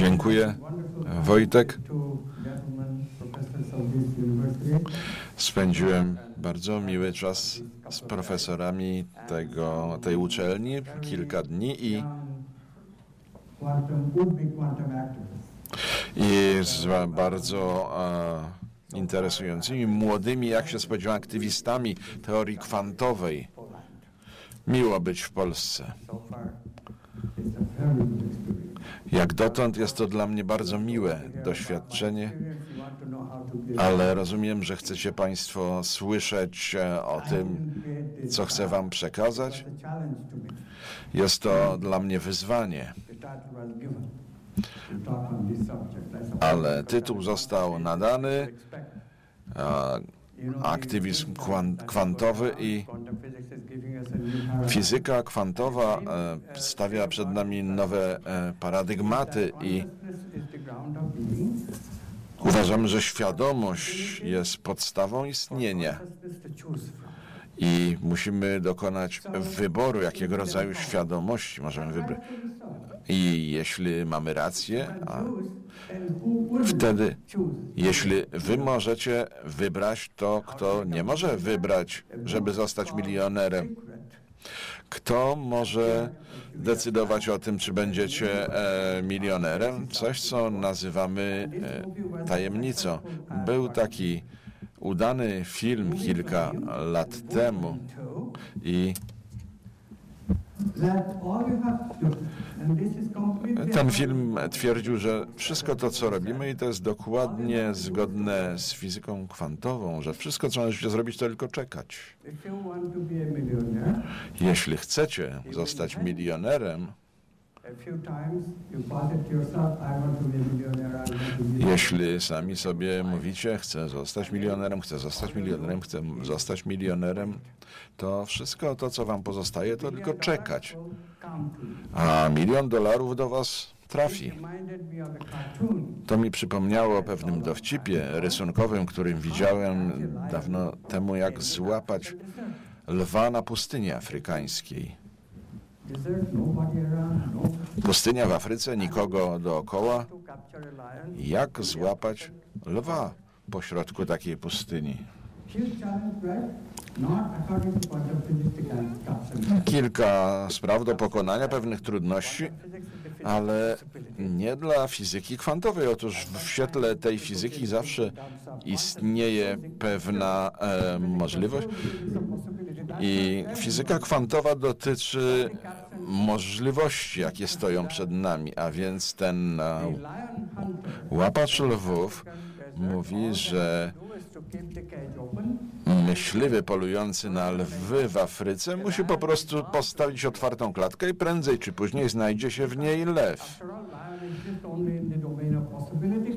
Dziękuję. Wojtek. Spędziłem bardzo miły czas z profesorami tego, tej uczelni, kilka dni i, i z bardzo e, interesującymi, młodymi, jak się spodziewałem, aktywistami teorii kwantowej. Miło być w Polsce. Jak dotąd jest to dla mnie bardzo miłe doświadczenie, ale rozumiem, że chcecie Państwo słyszeć e, o tym, co chcę Wam przekazać. Jest to dla mnie wyzwanie. Ale tytuł został nadany aktywizm kwantowy i fizyka kwantowa e, stawia przed nami nowe e, paradygmaty i uważamy, że świadomość jest podstawą istnienia i musimy dokonać wyboru, jakiego rodzaju świadomości możemy wybrać. I jeśli mamy rację, wtedy, jeśli wy możecie wybrać, to kto nie może wybrać, żeby zostać milionerem? Kto może decydować o tym, czy będziecie e, milionerem? Coś, co nazywamy e, tajemnicą. Był taki udany film kilka lat temu i ten film twierdził, że wszystko to, co robimy, i to jest dokładnie zgodne z fizyką kwantową, że wszystko, co należy zrobić, to tylko czekać. Jeśli chcecie zostać milionerem, jeśli sami sobie mówicie, chcę zostać milionerem, chcę zostać milionerem, chcę zostać milionerem, to wszystko to, co wam pozostaje, to tylko czekać. A milion dolarów do was trafi. To mi przypomniało o pewnym dowcipie rysunkowym, którym widziałem dawno temu, jak złapać lwa na pustyni afrykańskiej. Pustynia w Afryce, nikogo dookoła. Jak złapać lwa pośrodku takiej pustyni? Kilka spraw do pokonania, pewnych trudności, ale nie dla fizyki kwantowej. Otóż w świetle tej fizyki zawsze istnieje pewna e, możliwość. I fizyka kwantowa dotyczy możliwości, jakie stoją przed nami, a więc ten łapacz lwów mówi, że myśliwy polujący na lwy w Afryce musi po prostu postawić otwartą klatkę i prędzej czy później znajdzie się w niej lew.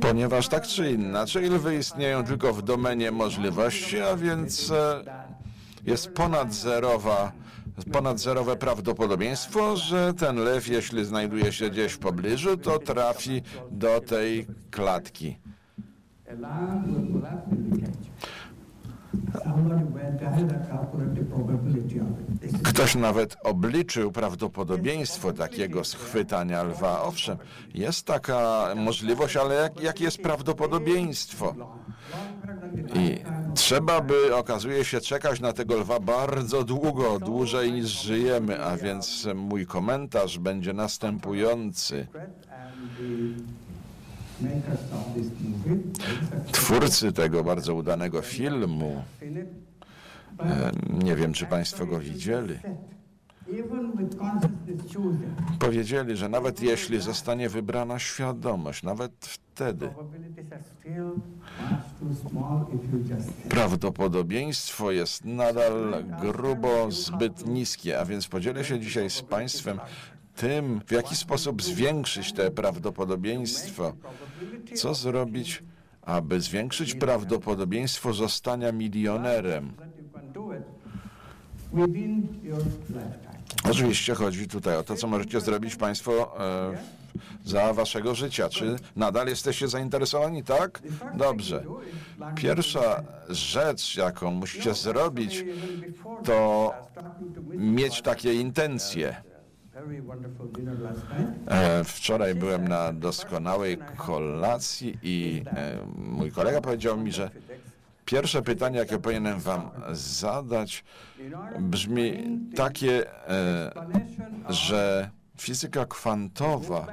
Ponieważ tak czy inaczej lwy istnieją tylko w domenie możliwości, a więc e, jest ponadzerowa ponadzerowe prawdopodobieństwo, że ten lew, jeśli znajduje się gdzieś w pobliżu, to trafi do tej klatki. Ktoś nawet obliczył prawdopodobieństwo takiego schwytania lwa. Owszem, jest taka możliwość, ale jak, jakie jest prawdopodobieństwo? I trzeba by, okazuje się, czekać na tego lwa bardzo długo, dłużej niż żyjemy, a więc mój komentarz będzie następujący. Twórcy tego bardzo udanego filmu, nie wiem, czy Państwo go widzieli, powiedzieli, że nawet jeśli zostanie wybrana świadomość, nawet wtedy prawdopodobieństwo jest nadal grubo zbyt niskie, a więc podzielę się dzisiaj z Państwem tym, w jaki sposób zwiększyć te prawdopodobieństwo. Co zrobić, aby zwiększyć prawdopodobieństwo zostania milionerem? Oczywiście chodzi tutaj o to, co możecie zrobić Państwo e, za Waszego życia. Czy nadal jesteście zainteresowani? Tak? Dobrze. Pierwsza rzecz, jaką musicie zrobić, to mieć takie intencje. E, wczoraj byłem na doskonałej kolacji i e, mój kolega powiedział mi, że pierwsze pytanie, jakie powinienem wam zadać, brzmi takie, e, że fizyka kwantowa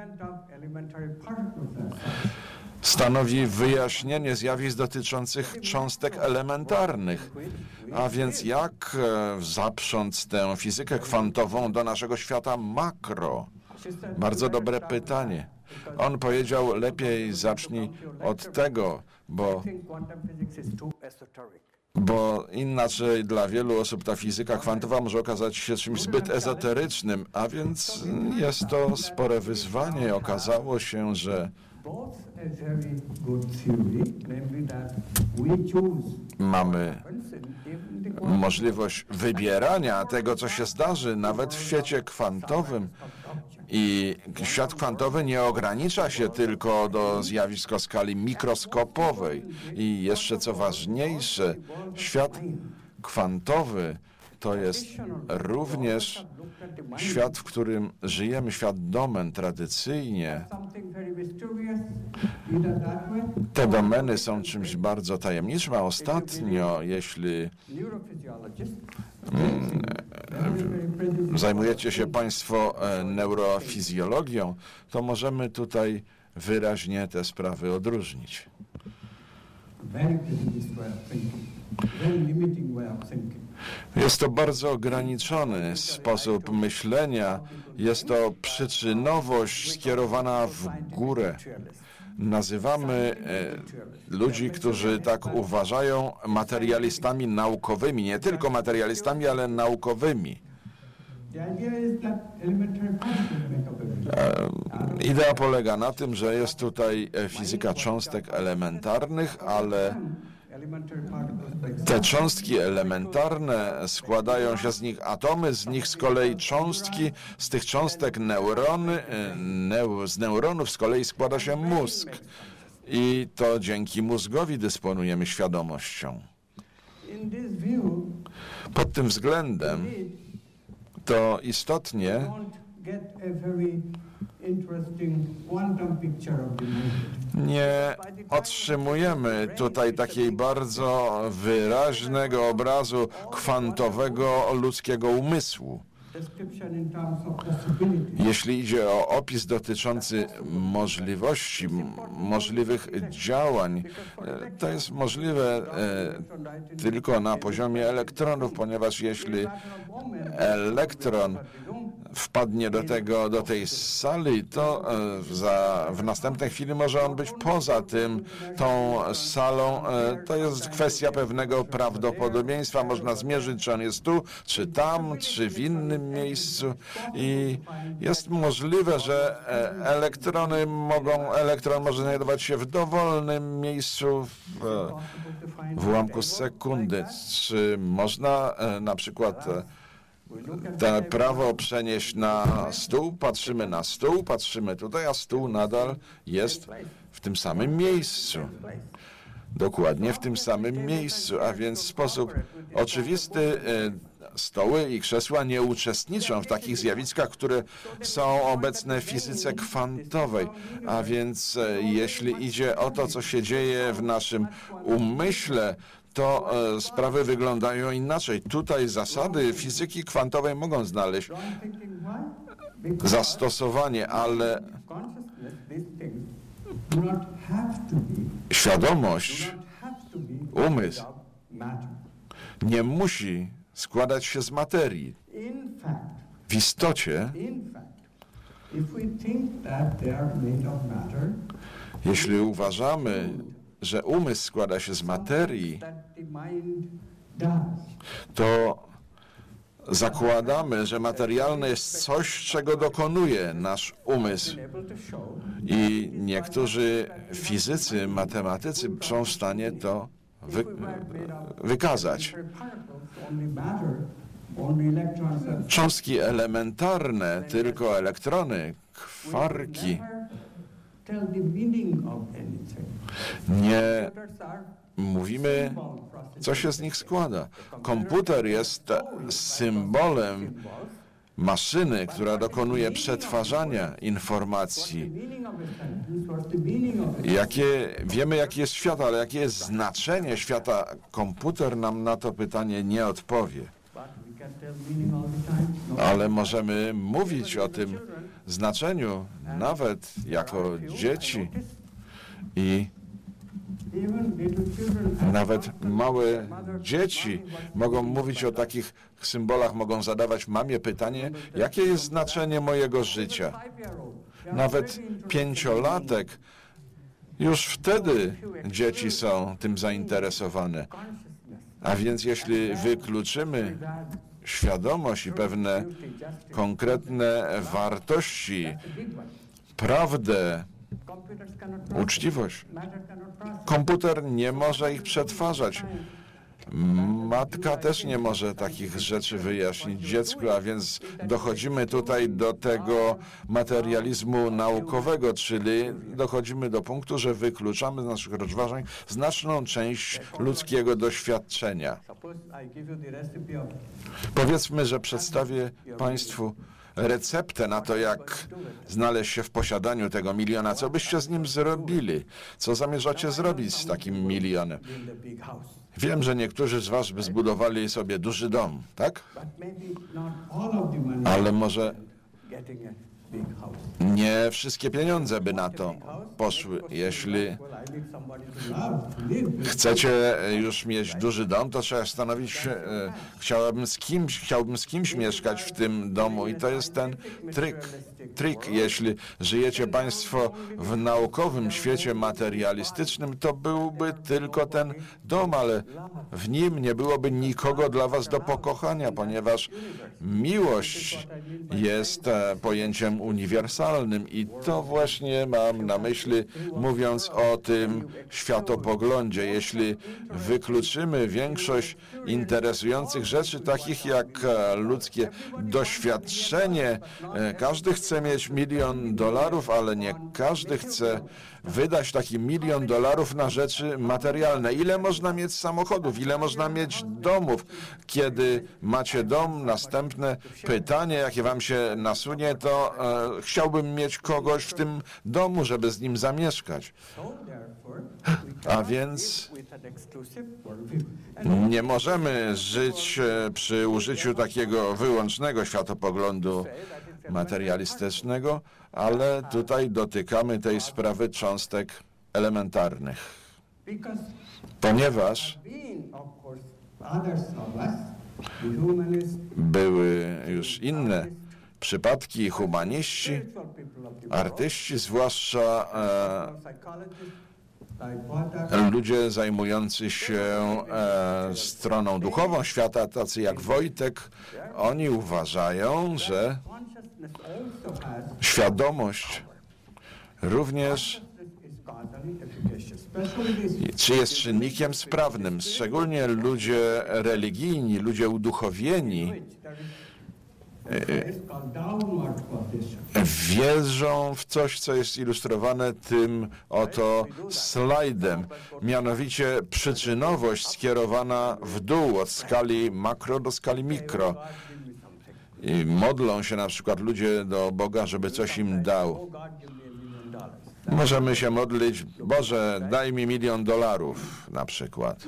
stanowi wyjaśnienie zjawisk dotyczących cząstek elementarnych. A więc jak e, zaprząc tę fizykę kwantową do naszego świata makro? Bardzo dobre pytanie. On powiedział, lepiej zacznij od tego, bo, bo inaczej dla wielu osób ta fizyka kwantowa może okazać się czymś zbyt ezoterycznym, a więc jest to spore wyzwanie. Okazało się, że mamy możliwość wybierania tego, co się zdarzy, nawet w świecie kwantowym. I świat kwantowy nie ogranicza się tylko do zjawisk o skali mikroskopowej. I jeszcze co ważniejsze, świat kwantowy to jest również świat, w którym żyjemy, świat domen tradycyjnie. Te domeny są czymś bardzo tajemniczym, a ostatnio, jeśli mm, zajmujecie się Państwo e, neurofizjologią, to możemy tutaj wyraźnie te sprawy odróżnić. Jest to bardzo ograniczony sposób myślenia. Jest to przyczynowość skierowana w górę. Nazywamy e, ludzi, którzy tak uważają, materialistami naukowymi. Nie tylko materialistami, ale naukowymi. E, idea polega na tym, że jest tutaj e, fizyka cząstek elementarnych, ale te cząstki elementarne składają się z nich atomy, z nich z kolei cząstki, z tych cząstek neurony, e, neu, z neuronów z kolei składa się mózg. I to dzięki mózgowi dysponujemy świadomością. Pod tym względem to istotnie nie otrzymujemy tutaj takiej bardzo wyraźnego obrazu kwantowego ludzkiego umysłu. Jeśli idzie o opis dotyczący możliwości, możliwych działań, to jest możliwe e, tylko na poziomie elektronów, ponieważ jeśli elektron wpadnie do, tego, do tej sali, to e, za, w następnej chwili może on być poza tym, tą salą. To jest kwestia pewnego prawdopodobieństwa. Można zmierzyć, czy on jest tu, czy tam, czy w innym miejscu i jest możliwe, że e, elektrony mogą, elektron może znajdować się w dowolnym miejscu w, w ułamku sekundy. Czy można e, na przykład e, to prawo przenieść na stół, patrzymy na stół, patrzymy tutaj, a stół nadal jest w tym samym miejscu. Dokładnie w tym samym miejscu, a więc w sposób oczywisty stoły i krzesła nie uczestniczą w takich zjawiskach, które są obecne w fizyce kwantowej. A więc e, jeśli idzie o to, co się dzieje w naszym umyśle, to e, sprawy wyglądają inaczej. Tutaj zasady fizyki kwantowej mogą znaleźć zastosowanie, ale świadomość, umysł nie musi składać się z materii. W istocie, jeśli uważamy, że umysł składa się z materii, to zakładamy, że materialne jest coś, czego dokonuje nasz umysł. I niektórzy fizycy, matematycy są w stanie to wy, wykazać. Cząstki elementarne, tylko elektrony, kwarki. Nie mówimy, co się z nich składa. Komputer jest symbolem maszyny, która dokonuje przetwarzania informacji. Jakie, wiemy, jaki jest świat, ale jakie jest znaczenie świata, komputer nam na to pytanie nie odpowie. Ale możemy mówić o tym znaczeniu nawet jako dzieci i nawet małe dzieci mogą mówić o takich symbolach, mogą zadawać mamie pytanie, jakie jest znaczenie mojego życia. Nawet pięciolatek, już wtedy dzieci są tym zainteresowane. A więc jeśli wykluczymy świadomość i pewne konkretne wartości, prawdę, uczciwość, komputer nie może ich przetwarzać. Matka też nie może takich rzeczy wyjaśnić dziecku, a więc dochodzimy tutaj do tego materializmu naukowego, czyli dochodzimy do punktu, że wykluczamy z naszych rozważań znaczną część ludzkiego doświadczenia. Powiedzmy, że przedstawię Państwu receptę na to, jak znaleźć się w posiadaniu tego miliona. Co byście z nim zrobili? Co zamierzacie zrobić z takim milionem? Wiem, że niektórzy z Was by zbudowali sobie duży dom, tak? Ale może nie wszystkie pieniądze by na to poszły. Jeśli chcecie już mieć duży dom, to trzeba stanowić e, chciałbym z kimś, chciałbym z kimś mieszkać w tym domu i to jest ten trik. Trik, jeśli żyjecie Państwo w naukowym świecie materialistycznym, to byłby tylko ten dom, ale w nim nie byłoby nikogo dla Was do pokochania, ponieważ miłość jest e, uniwersalnym i to właśnie mam na myśli, mówiąc o tym światopoglądzie. Jeśli wykluczymy większość interesujących rzeczy, takich jak e, ludzkie doświadczenie, e, każdy chce mieć milion dolarów, ale nie każdy chce wydać taki milion dolarów na rzeczy materialne. Ile można mieć samochodów, ile można mieć domów? Kiedy macie dom, następne pytanie, jakie wam się nasunie, to e, chciałbym mieć kogoś w tym domu, żeby z nim zamieszkać. A więc nie możemy żyć e, przy użyciu takiego wyłącznego światopoglądu materialistycznego, ale tutaj dotykamy tej sprawy cząstek elementarnych. Ponieważ były już inne przypadki, humaniści, artyści, zwłaszcza e, ludzie zajmujący się e, stroną duchową świata, tacy jak Wojtek, oni uważają, że świadomość również czy jest czynnikiem sprawnym. Szczególnie ludzie religijni, ludzie uduchowieni wierzą w coś, co jest ilustrowane tym oto slajdem, mianowicie przyczynowość skierowana w dół od skali makro do skali mikro. I modlą się na przykład ludzie do Boga, żeby coś im dał. Możemy się modlić, Boże, daj mi milion dolarów na przykład.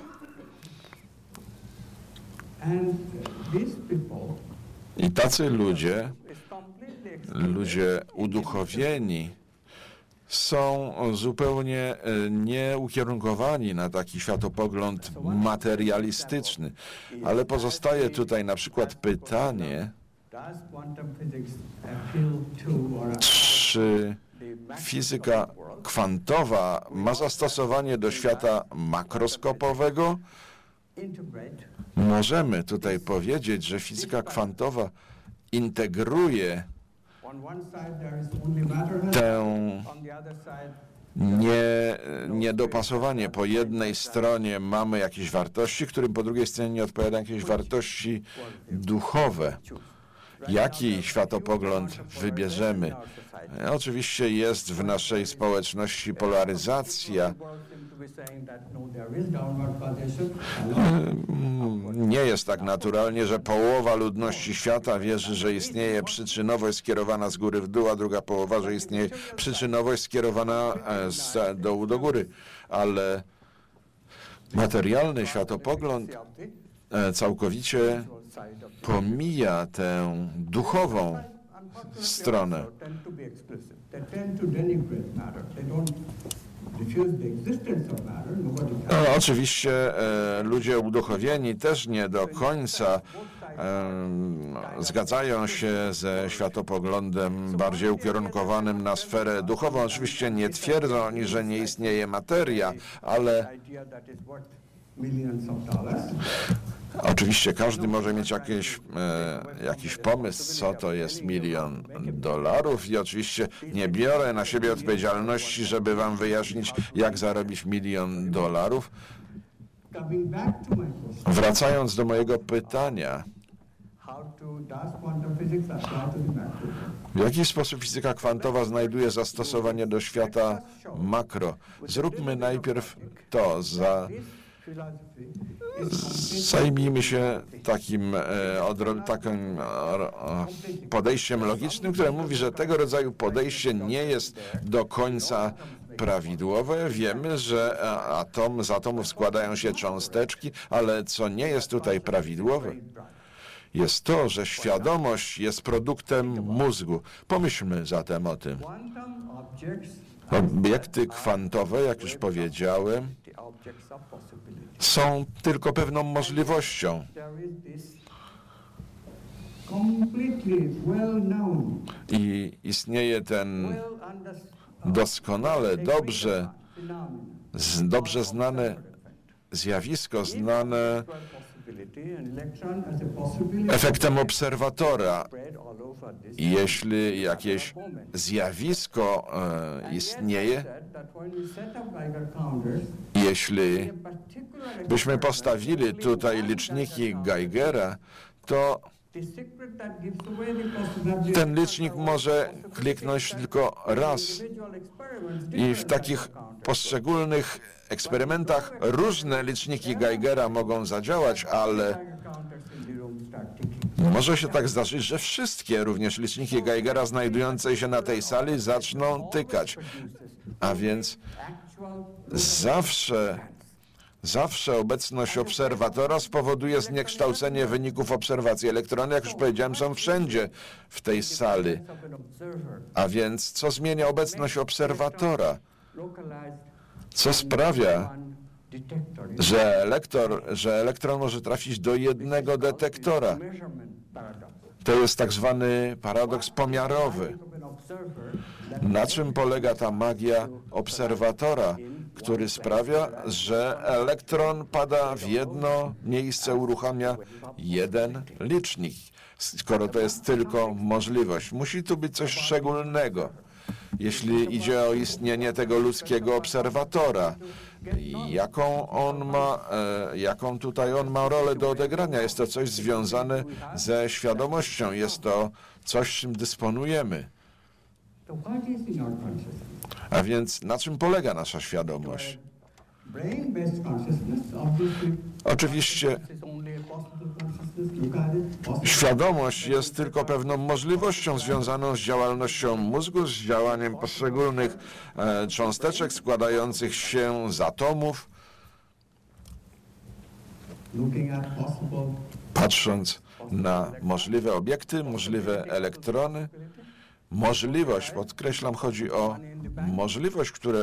I tacy ludzie, ludzie uduchowieni, są zupełnie e, nieukierunkowani na taki światopogląd materialistyczny. Ale pozostaje tutaj na przykład pytanie, czy fizyka kwantowa ma zastosowanie do świata makroskopowego? Możemy tutaj powiedzieć, że fizyka kwantowa integruje tę nie, niedopasowanie. Po jednej stronie mamy jakieś wartości, którym po drugiej stronie nie odpowiada jakieś wartości duchowe. jaki światopogląd wybierzemy. Oczywiście jest w naszej społeczności polaryzacja. Nie jest tak naturalnie, że połowa ludności świata wierzy, że istnieje przyczynowość skierowana z góry w dół, a druga połowa, że istnieje przyczynowość skierowana e, z dołu do góry. Ale materialny światopogląd e, całkowicie pomija tę duchową stronę. No, oczywiście e, ludzie uduchowieni też nie do końca e, zgadzają się ze światopoglądem bardziej ukierunkowanym na sferę duchową. Oczywiście nie twierdzą oni, że nie istnieje materia, ale Oczywiście każdy może mieć jakieś, e, jakiś pomysł, co to jest milion dolarów i oczywiście nie biorę na siebie odpowiedzialności, żeby wam wyjaśnić, jak zarobić milion dolarów. Wracając do mojego pytania, w jaki sposób fizyka kwantowa znajduje zastosowanie do świata makro? Zróbmy najpierw to za Zajmijmy się takim, e, takim podejściem logicznym, które mówi, że tego rodzaju podejście nie jest do końca prawidłowe. Wiemy, że atom, z atomów składają się cząsteczki, ale co nie jest tutaj prawidłowe, jest to, że świadomość jest produktem mózgu. Pomyślmy zatem o tym. Obiekty kwantowe, jak już powiedziałem, są tylko pewną możliwością. I istnieje ten doskonale, dobrze, dobrze znane zjawisko, znane efektem obserwatora. Jeśli jakieś zjawisko e, istnieje, jeśli byśmy postawili tutaj liczniki Geigera, to ten licznik może kliknąć tylko raz. I w takich poszczególnych eksperymentach różne liczniki Geigera mogą zadziałać, ale może się tak zdarzyć, że wszystkie, również liczniki Geigera znajdujące się na tej sali zaczną tykać. A więc zawsze Zawsze obecność obserwatora spowoduje zniekształcenie wyników obserwacji. Elektrony, jak już powiedziałem, są wszędzie w tej sali. A więc co zmienia obecność obserwatora? Co sprawia, że, elektor, że elektron może trafić do jednego detektora? To jest tak zwany paradoks pomiarowy. Na czym polega ta magia obserwatora? który sprawia, że elektron pada w jedno miejsce, uruchamia jeden licznik, skoro to jest tylko możliwość. Musi tu być coś szczególnego, jeśli idzie o istnienie tego ludzkiego obserwatora. Jaką on ma, e, jaką tutaj on ma rolę do odegrania? Jest to coś związane ze świadomością, jest to coś, czym dysponujemy. A więc na czym polega nasza świadomość? Oczywiście świadomość jest tylko pewną możliwością związaną z działalnością mózgu, z działaniem poszczególnych e, cząsteczek składających się z atomów. Patrząc na możliwe obiekty, możliwe elektrony, możliwość, podkreślam, chodzi o możliwość, które,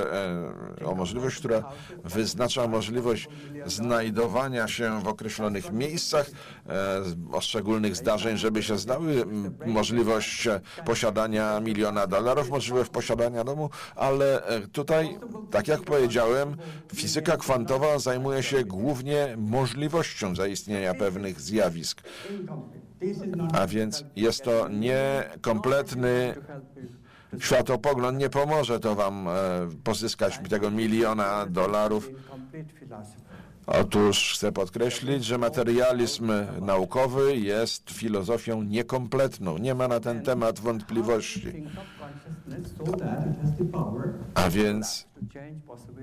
e, o możliwość, która wyznacza możliwość znajdowania się w określonych miejscach, e, o szczególnych zdarzeń, żeby się zdały, możliwość posiadania miliona dolarów, możliwość posiadania domu, ale e, tutaj, tak jak powiedziałem, fizyka kwantowa zajmuje się głównie możliwością zaistnienia pewnych zjawisk. A więc jest to niekompletny światopogląd, nie pomoże to wam e, pozyskać tego miliona dolarów. Otóż chcę podkreślić, że materializm naukowy jest filozofią niekompletną. Nie ma na ten temat wątpliwości. A więc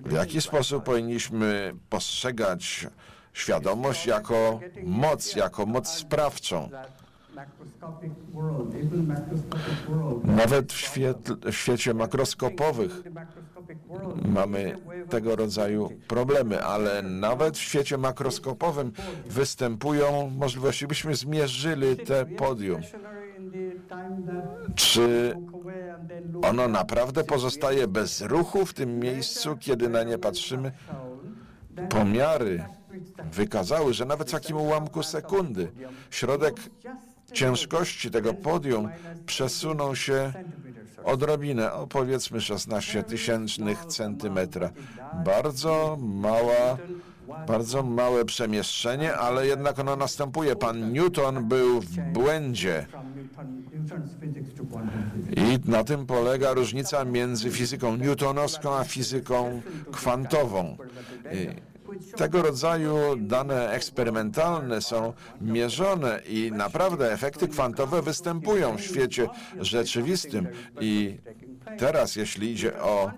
w jaki sposób powinniśmy postrzegać świadomość jako moc, jako moc sprawczą? Nawet w, świetle, w świecie makroskopowych mamy tego rodzaju problemy, ale nawet w świecie makroskopowym występują możliwości, byśmy zmierzyli te podium. Czy ono naprawdę pozostaje bez ruchu w tym miejscu, kiedy na nie patrzymy? Pomiary wykazały, że nawet w takim ułamku sekundy środek ciężkości tego podium przesunął się odrobinę, o powiedzmy 16 tysięcznych centymetra. Bardzo mała, bardzo małe przemieszczenie, ale jednak ono następuje. Pan Newton był w błędzie. I na tym polega różnica między fizyką newtonowską a fizyką kwantową. Tego rodzaju dane eksperymentalne są mierzone i naprawdę efekty kwantowe występują w świecie rzeczywistym. I teraz, jeśli idzie o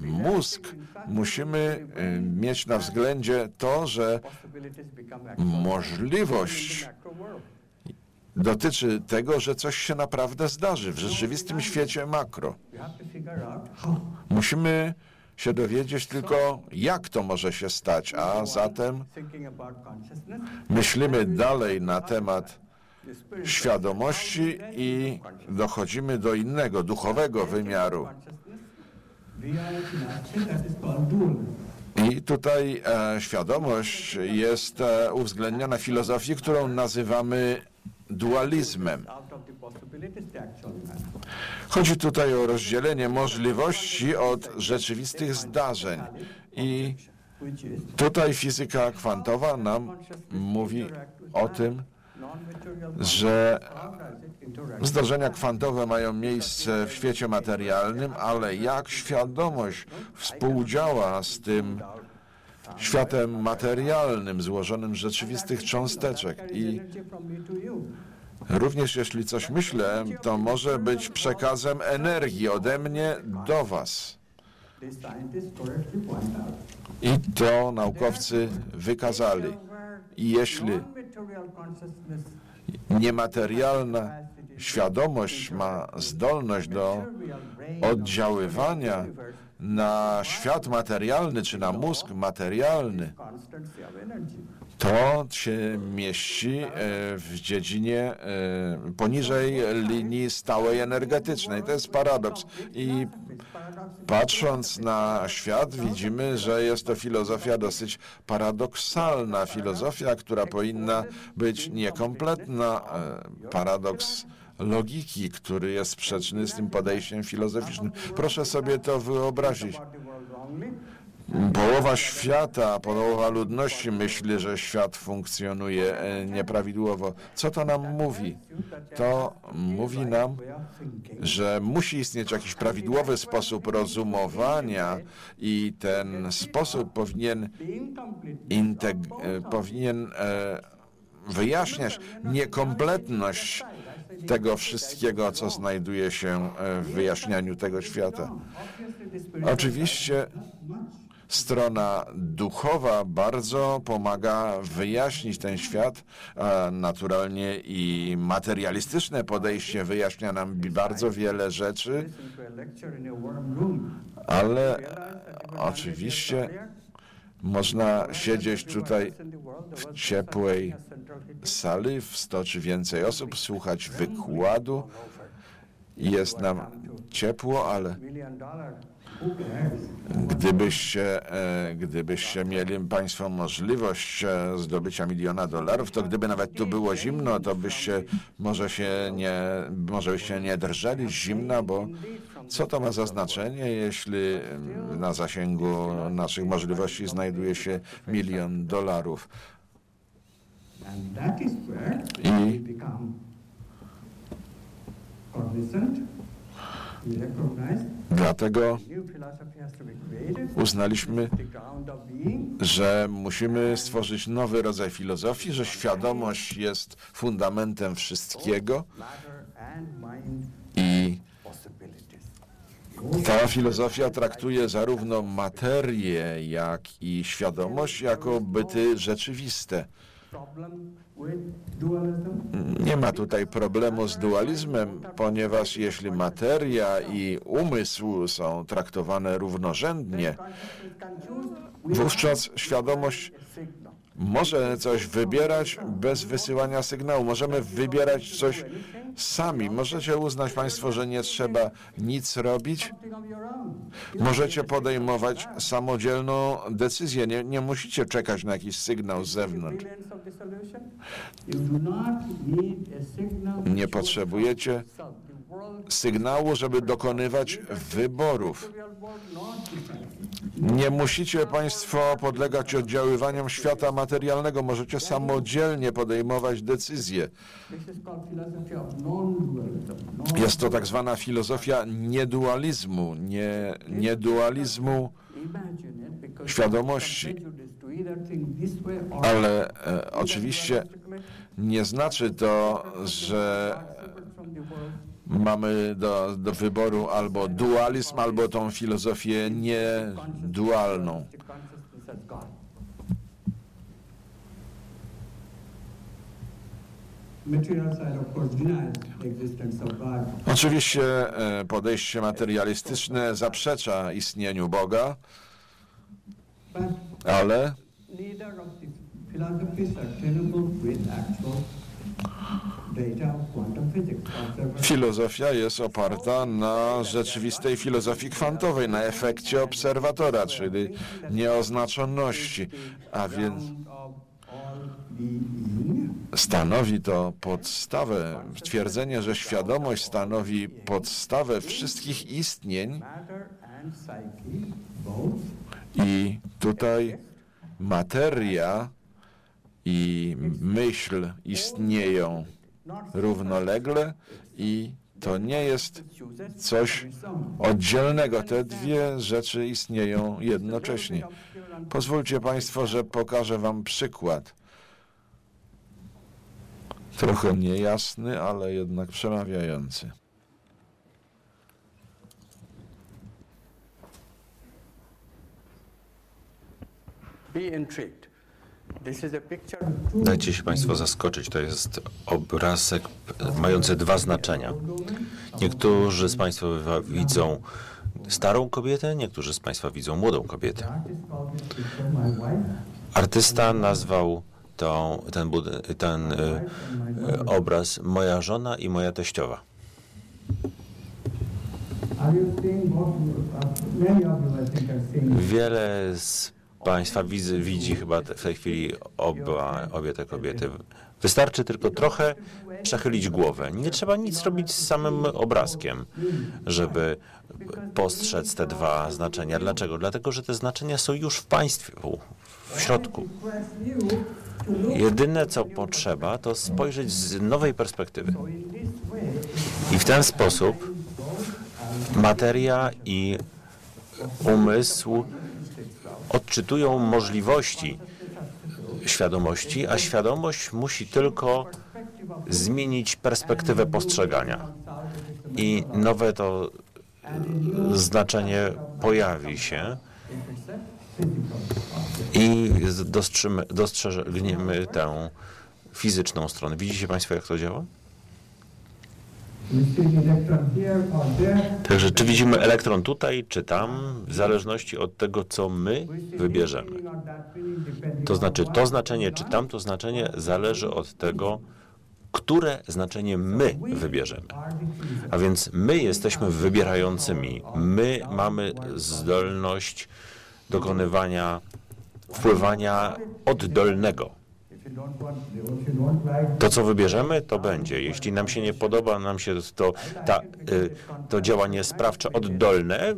mózg, musimy y, mieć na względzie to, że możliwość dotyczy tego, że coś się naprawdę zdarzy w rzeczywistym świecie makro. Musimy się dowiedzieć tylko, jak to może się stać, a zatem myślimy dalej na temat świadomości i dochodzimy do innego, duchowego wymiaru. I tutaj e, świadomość jest e, uwzględniona w filozofii, którą nazywamy dualizmem. Chodzi tutaj o rozdzielenie możliwości od rzeczywistych zdarzeń. I tutaj fizyka kwantowa nam mówi o tym, że zdarzenia kwantowe mają miejsce w świecie materialnym, ale jak świadomość współdziała z tym światem materialnym, złożonym z rzeczywistych cząsteczek. I Również jeśli coś myślę, to może być przekazem energii ode mnie do Was. I to naukowcy wykazali. I jeśli niematerialna świadomość ma zdolność do oddziaływania na świat materialny czy na mózg materialny, to się mieści e, w dziedzinie e, poniżej linii stałej energetycznej. To jest paradoks. I patrząc na świat, widzimy, że jest to filozofia dosyć paradoksalna. Filozofia, która powinna być niekompletna. E, paradoks logiki, który jest sprzeczny z tym podejściem filozoficznym. Proszę sobie to wyobrazić. Połowa świata, połowa ludności myśli, że świat funkcjonuje e, nieprawidłowo. Co to nam mówi? To mówi nam, że musi istnieć jakiś prawidłowy sposób rozumowania i ten sposób powinien, e, powinien e, wyjaśniać niekompletność tego wszystkiego, co znajduje się w wyjaśnianiu tego świata. Oczywiście strona duchowa bardzo pomaga wyjaśnić ten świat. Naturalnie i materialistyczne podejście wyjaśnia nam bardzo wiele rzeczy, ale oczywiście można siedzieć tutaj w ciepłej sali w 100 czy więcej osób, słuchać wykładu. Jest nam ciepło, ale Gdybyście, e, gdybyście mieli Państwo możliwość e, zdobycia miliona dolarów, to gdyby nawet tu było zimno, to byście może się nie, może byście nie drżeli zimna, bo co to ma za znaczenie, jeśli na zasięgu naszych możliwości znajduje się milion dolarów? I Dlatego uznaliśmy, że musimy stworzyć nowy rodzaj filozofii, że świadomość jest fundamentem wszystkiego i ta filozofia traktuje zarówno materię, jak i świadomość jako byty rzeczywiste. Nie ma tutaj problemu z dualizmem, ponieważ jeśli materia i umysł są traktowane równorzędnie, wówczas świadomość może coś wybierać bez wysyłania sygnału. Możemy wybierać coś sami. Możecie uznać Państwo, że nie trzeba nic robić. Możecie podejmować samodzielną decyzję. Nie, nie musicie czekać na jakiś sygnał z zewnątrz. Nie potrzebujecie sygnału, żeby dokonywać wyborów. Nie musicie Państwo podlegać oddziaływaniom świata materialnego. Możecie samodzielnie podejmować decyzje. Jest to tak zwana filozofia niedualizmu, nie, niedualizmu świadomości. Ale e, oczywiście nie znaczy to, że mamy do, do wyboru albo dualizm, albo tą filozofię niedualną. Oczywiście e, podejście materialistyczne zaprzecza istnieniu Boga, ale Filozofia jest oparta na rzeczywistej filozofii kwantowej, na efekcie obserwatora, czyli nieoznaczoności, a więc stanowi to podstawę, twierdzenie, że świadomość stanowi podstawę wszystkich istnień. I tutaj materia i myśl istnieją równolegle i to nie jest coś oddzielnego. Te dwie rzeczy istnieją jednocześnie. Pozwólcie Państwo, że pokażę Wam przykład. Trochę niejasny, ale jednak przemawiający. Be intrigued. Dajcie się Państwo zaskoczyć. To jest obrazek mający dwa znaczenia. Niektórzy z Państwa widzą starą kobietę, niektórzy z Państwa widzą młodą kobietę. Artysta nazwał to, ten, ten y, obraz Moja żona i moja teściowa. Wiele z Państwa widzi, widzi chyba w tej chwili oba, obie te kobiety. Wystarczy tylko trochę przechylić głowę. Nie trzeba nic robić z samym obrazkiem, żeby postrzec te dwa znaczenia. Dlaczego? Dlatego, że te znaczenia są już w państwu, w środku. Jedyne, co potrzeba, to spojrzeć z nowej perspektywy. I w ten sposób materia i umysł odczytują możliwości świadomości, a świadomość musi tylko zmienić perspektywę postrzegania. I nowe to znaczenie pojawi się i dostrzeżemy tę fizyczną stronę. Widzicie Państwo, jak to działa? Także czy widzimy elektron tutaj, czy tam, w zależności od tego, co my wybierzemy. To znaczy, to znaczenie, czy tamto znaczenie zależy od tego, które znaczenie my wybierzemy. A więc my jesteśmy wybierającymi. My mamy zdolność dokonywania, wpływania oddolnego. To, co wybierzemy, to będzie. Jeśli nam się nie podoba, nam się to, ta, y, to działanie sprawcze oddolne,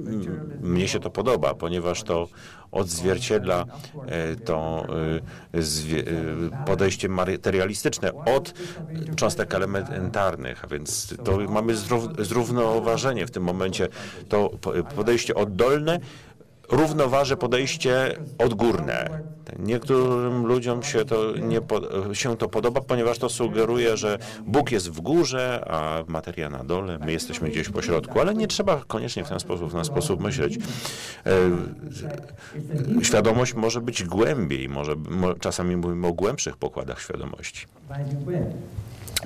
mnie się to podoba, ponieważ to odzwierciedla y, to y, podejście materialistyczne od cząstek elementarnych, a więc to mamy zrów- zrównoważenie w tym momencie. To po- podejście oddolne równoważy podejście odgórne. Niektórym ludziom się to, nie się to podoba, ponieważ to sugeruje, że Bóg jest w górze, a materia na dole, my jesteśmy gdzieś po środku, ale nie trzeba koniecznie w ten sposób, w ten sposób myśleć. E, Świadomość może być głębiej, może, mo- czasami mówimy o głębszych pokładach świadomości.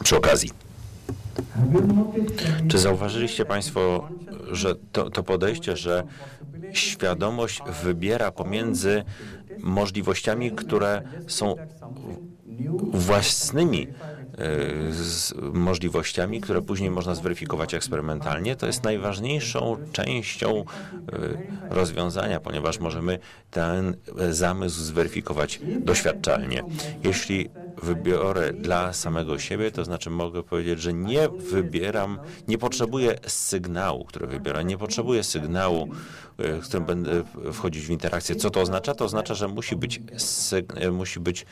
Przy okazji, czy zauważyliście Państwo, że to, to podejście, że świadomość wybiera pomiędzy możliwościami, które są własnymi e, z możliwościami, które później można zweryfikować eksperymentalnie, to jest najważniejszą częścią e, rozwiązania, ponieważ możemy ten zamysł zweryfikować doświadczalnie. Jeśli wybiorę dla samego siebie, to znaczy mogę powiedzieć, że nie wybieram, nie potrzebuję sygnału, który wybieram, nie potrzebuję sygnału, e, w którym będę wchodzić w interakcję. Co to oznacza? To oznacza, że musi być, e, musi być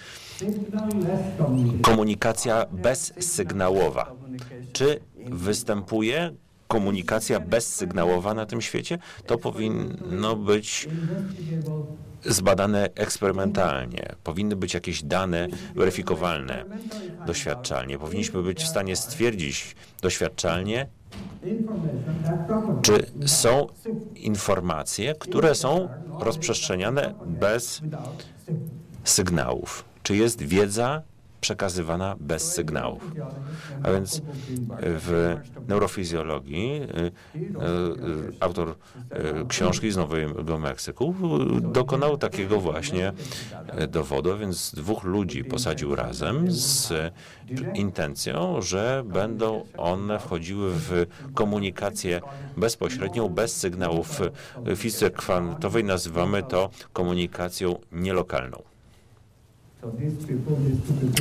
komunikacja bezsygnałowa. Czy występuje komunikacja bezsygnałowa na tym świecie? To powinno być zbadane eksperymentalnie. Powinny być jakieś dane weryfikowalne doświadczalnie. Powinniśmy być w stanie stwierdzić doświadczalnie, czy są informacje, które są rozprzestrzeniane bez sygnałów. Czy jest wiedza przekazywana bez sygnałów. A więc w neurofizjologii y, y, autor książki z Nowego Meksyku dokonał takiego właśnie dowodu, więc dwóch ludzi posadził razem z intencją, że będą one wchodziły w komunikację bezpośrednią, bez sygnałów. W fizyce kwantowej nazywamy to komunikacją nielokalną.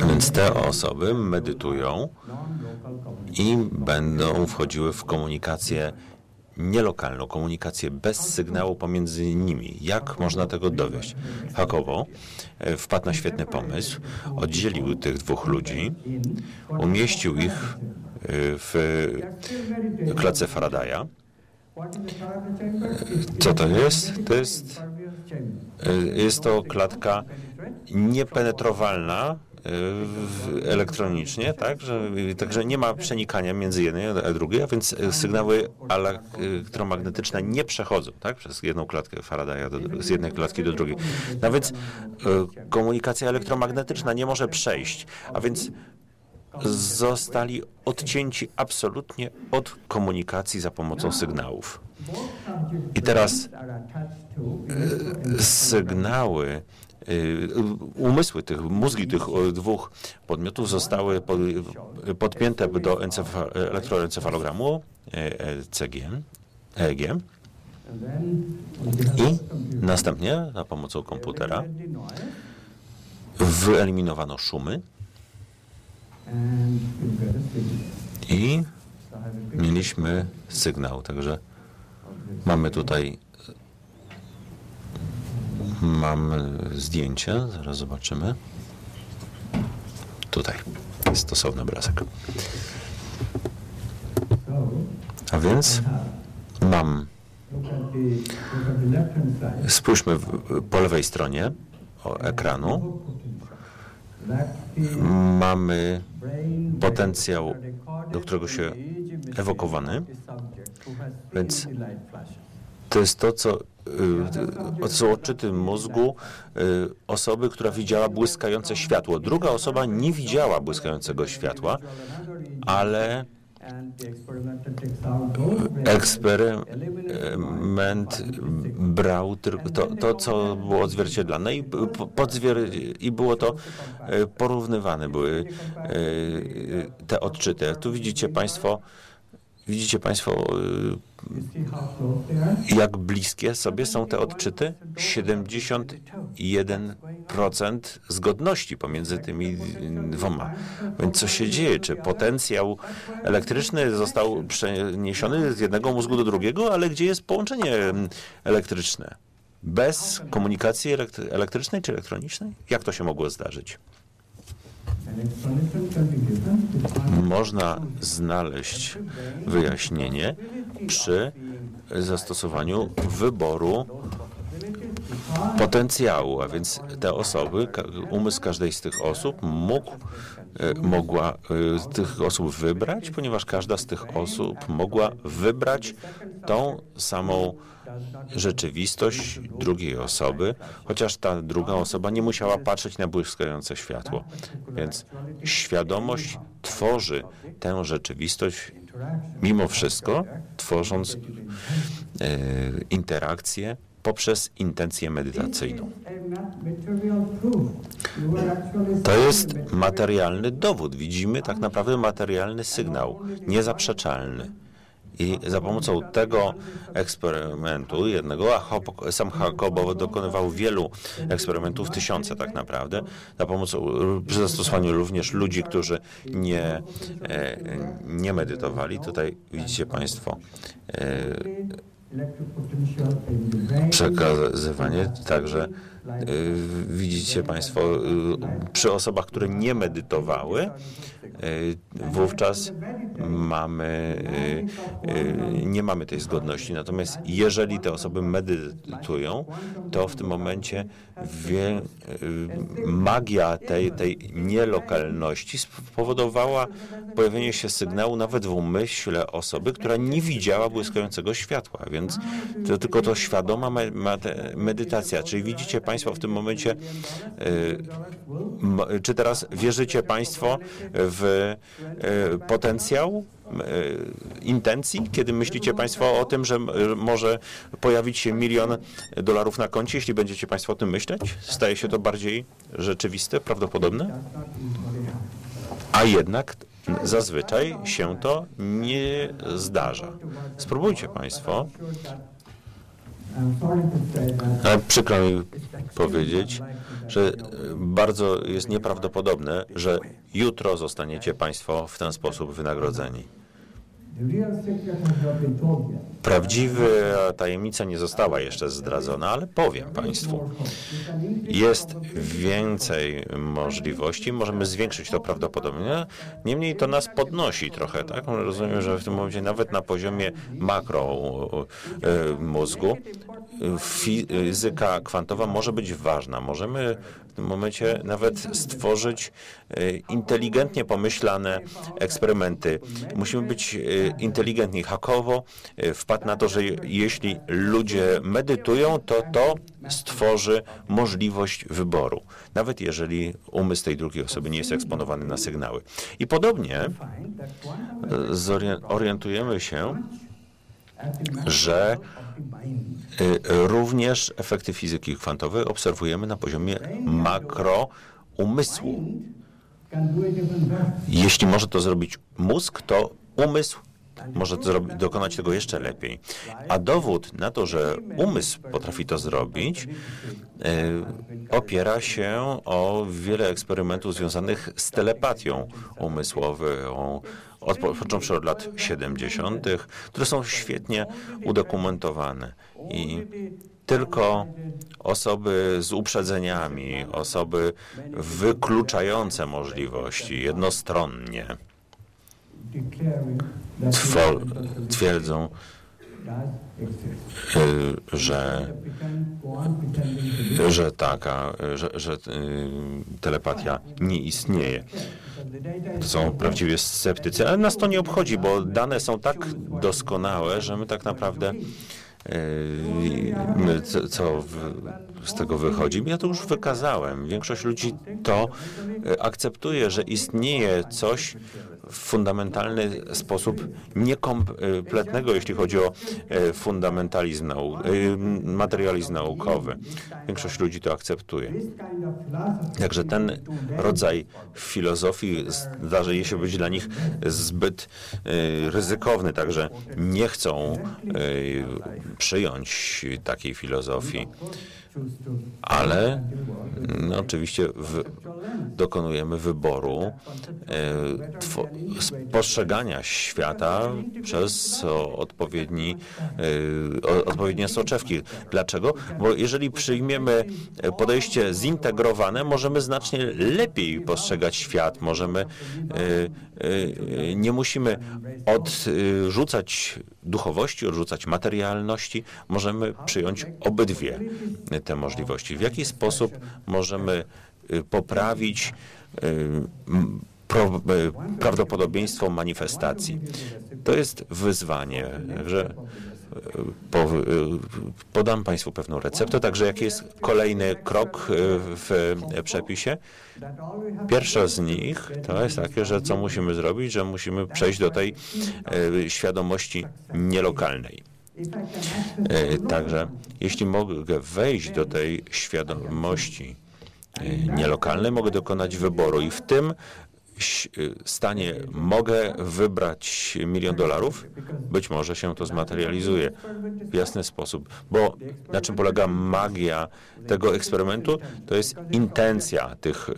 Więc te osoby medytują i będą wchodziły w komunikację nielokalną, komunikację bez sygnału pomiędzy nimi. Jak można tego dowieść? Hakowo e, wpadł na świetny pomysł, oddzielił tych dwóch ludzi, umieścił ich e, w klatce Faradaya. Co to jest? To jest, e, jest to klatka niepenetrowalna y, elektronicznie, tak, że, także nie ma przenikania między jednej a drugiej, a więc sygnały elektromagnetyczne nie przechodzą tak, przez jedną klatkę Faradaya do, z jednej klatki do drugiej. No więc y, komunikacja elektromagnetyczna nie może przejść, a więc zostali odcięci absolutnie od komunikacji za pomocą sygnałów. I teraz sygnały, y, umysły tych, mózgi tych dwóch podmiotów zostały pod, podpięte do encefa- elektroencefalogramu ECG, EEG i następnie za pomocą komputera wyeliminowano szumy i mieliśmy sygnał, także mamy tutaj mamy zdjęcie, zaraz zobaczymy. Tutaj jest stosowny obrazek. A więc mam, spójrzmy w, po lewej stronie ekranu, mamy potencjał, do którego się ewokowany, więc to jest to, co y, są odczyty mózgu y, osoby, która widziała błyskające światło. Druga osoba nie widziała błyskającego światła, ale eksperyment brał to, to co było odzwierciedlane i, po- podzwier- i było to e, porównywane były te odczyty. Tu widzicie Państwo Widzicie Państwo, y, jak bliskie sobie są te odczyty? 71% zgodności pomiędzy tymi dwoma. Więc co się dzieje? Czy potencjał elektryczny został przeniesiony z jednego mózgu do drugiego, ale gdzie jest połączenie mm, elektryczne? Bez komunikacji elektry- elektrycznej czy elektronicznej? Jak to się mogło zdarzyć? Można znaleźć wyjaśnienie przy zastosowaniu wyboru potencjału, a więc te osoby, umysł każdej z tych osób mógł, e, mogła e, tych osób wybrać, ponieważ każda z tych osób mogła wybrać tą samą rzeczywistość drugiej osoby, chociaż ta druga osoba nie musiała patrzeć na błyskające światło. Więc świadomość tworzy tę rzeczywistość mimo wszystko, tworząc e, interakcję poprzez intencję medytacyjną. To jest materialny dowód. Widzimy tak naprawdę materialny sygnał, niezaprzeczalny. I za pomocą tego eksperymentu, jednego, a sam Jacobo dokonywał wielu eksperymentów, tysiące tak naprawdę, za pomocą, przy zastosowaniu również ludzi, którzy nie, e, nie medytowali. Tutaj widzicie Państwo e, przekazywanie, także y, widzicie Państwo, przy osobach, które nie medytowały, wówczas mamy, y, y, nie mamy tej zgodności. Natomiast jeżeli te osoby medytują, to w tym momencie wie, magia tej, tej nielokalności spowodowała pojawienie się sygnału nawet w umyśle osoby, która nie widziała błyskającego światła, więc to tylko to świadoma medytacja. Czyli widzicie Państwo w tym momencie, czy teraz wierzycie Państwo w y, potencjał y, intencji, kiedy myślicie Państwo o tym, że może pojawić się milion dolarów na koncie, jeśli będziecie Państwo o tym myśleć? Staje się to bardziej rzeczywiste, prawdopodobne? A jednak zazwyczaj się to nie zdarza. Spróbujcie Państwo. Ale przykro mi powiedzieć, że bardzo jest nieprawdopodobne, że jutro zostaniecie Państwo w ten sposób wynagrodzeni. Prawdziwa tajemnica nie została jeszcze zdradzona, ale powiem Państwu. Jest więcej możliwości, możemy zwiększyć to prawdopodobnie, niemniej to nas podnosi trochę, tak? Rozumiem, że w tym momencie nawet na poziomie makro e, mózgu fizyka kwantowa może być ważna. Możemy w tym momencie nawet stworzyć e, inteligentnie pomyślane eksperymenty. Musimy być e, inteligentni. Hakowo e, wpadł na to, że je- jeśli ludzie medytują, to to stworzy możliwość wyboru, nawet jeżeli umysł tej drugiej osoby nie jest eksponowany na sygnały. I podobnie orientujemy się, że y, również efekty fizyki kwantowej obserwujemy na poziomie makro umysłu. Jeśli może to zrobić mózg, to umysł może to zrobi, dokonać tego jeszcze lepiej. A dowód na to, że umysł potrafi to zrobić, y, opiera się o wiele eksperymentów związanych z telepatią umysłową, od, począwszy od lat 70., które są świetnie udokumentowane. I tylko osoby z uprzedzeniami, osoby wykluczające możliwości jednostronnie twierdzą, y, że, że taka, że, że y, telepatia nie istnieje. Są prawdziwie sceptycy, ale nas to nie obchodzi, bo dane są tak doskonałe, że my tak naprawdę my, co, co z tego wychodzi? Ja to już wykazałem. Większość ludzi to yy, akceptuje, że istnieje coś w fundamentalny sposób niekompletnego, jeśli chodzi o e, fundamentalizm, nau, e, materializm naukowy. Większość ludzi to akceptuje. Także ten rodzaj filozofii zdaje się być dla nich zbyt e, ryzykowny, także nie chcą przyjąć takiej filozofii. Ale no, oczywiście w, dokonujemy wyboru e, two, postrzegania świata przez o, odpowiedni, e, o, odpowiednie soczewki. Dlaczego? Bo jeżeli przyjmiemy e, podejście zintegrowane, możemy znacznie lepiej postrzegać świat, możemy, e, e, nie musimy odrzucać duchowości, odrzucać materialności, możemy przyjąć obydwie te możliwości. W jaki sposób możemy y, poprawić y, y, prawdopodobieństwo manifestacji? To jest wyzwanie, że po, podam Państwu pewną receptę, także jaki jest kolejny krok w przepisie? Pierwsza z nich to jest takie, że co musimy zrobić, że musimy przejść do tej świadomości nielokalnej. E, Także jeśli mogę wejść do tej świadomości e, nielokalnej, mogę dokonać wyboru i w tym e, stanie mogę wybrać milion dolarów, być może się to zmaterializuje w jasny sposób. Bo na czym polega magia tego eksperymentu? To jest intencja tych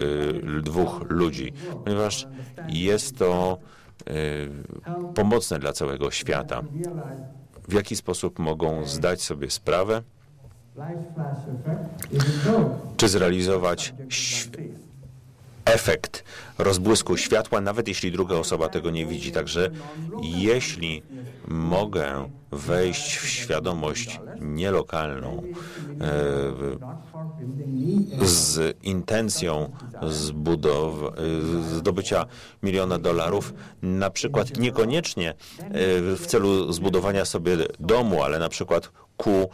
dwóch ludzi, ponieważ jest to pomocne dla całego świata. W jaki sposób mogą zdać sobie sprawę, czy zrealizować efekt rozbłysku światła, nawet jeśli druga osoba tego nie widzi. Także jeśli mogę wejść w świadomość nielokalną e, z intencją zbudow- zdobycia miliona dolarów, na przykład niekoniecznie e, w celu zbudowania sobie domu, ale na przykład ku e,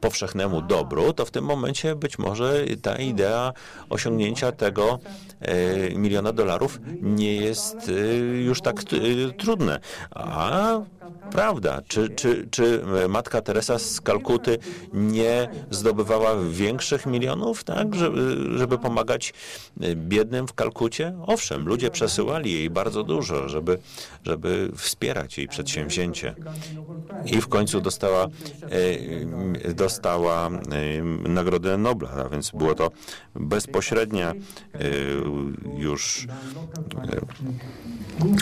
powszechnemu dobru, to w tym momencie być może ta idea osiągnięcia tego e, miliona dolarów nie jest e, już tak e, trudne. A prawda, czy, czy, czy matka Teresa z Kalkuty nie zdobywała większych milionów, tak, żeby, żeby pomagać biednym w Kalkucie? Owszem, ludzie przesyłali jej bardzo dużo, żeby, żeby wspierać jej przedsięwzięcie. I w końcu dostała, e, dostała e, Nagrodę Nobla, a więc było to bezpośrednie e, już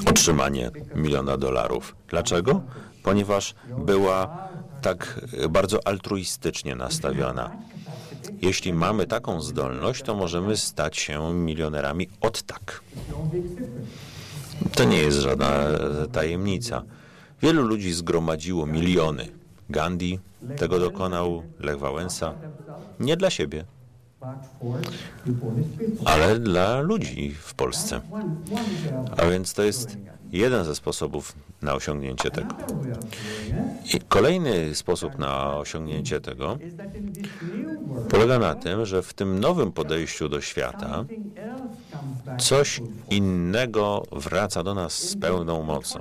otrzymanie miliona dolarów. Dlaczego? Ponieważ była tak bardzo altruistycznie nastawiona. Jeśli mamy taką zdolność, to możemy stać się milionerami od tak. To nie jest żadna tajemnica. Wielu ludzi zgromadziło miliony. Gandhi tego dokonał, Lech Wałęsa. Nie dla siebie, ale dla ludzi w Polsce. A więc to jest jeden ze sposobów na osiągnięcie tego. I kolejny sposób na osiągnięcie tego polega na tym, że w tym nowym podejściu do świata coś innego wraca do nas z pełną mocą.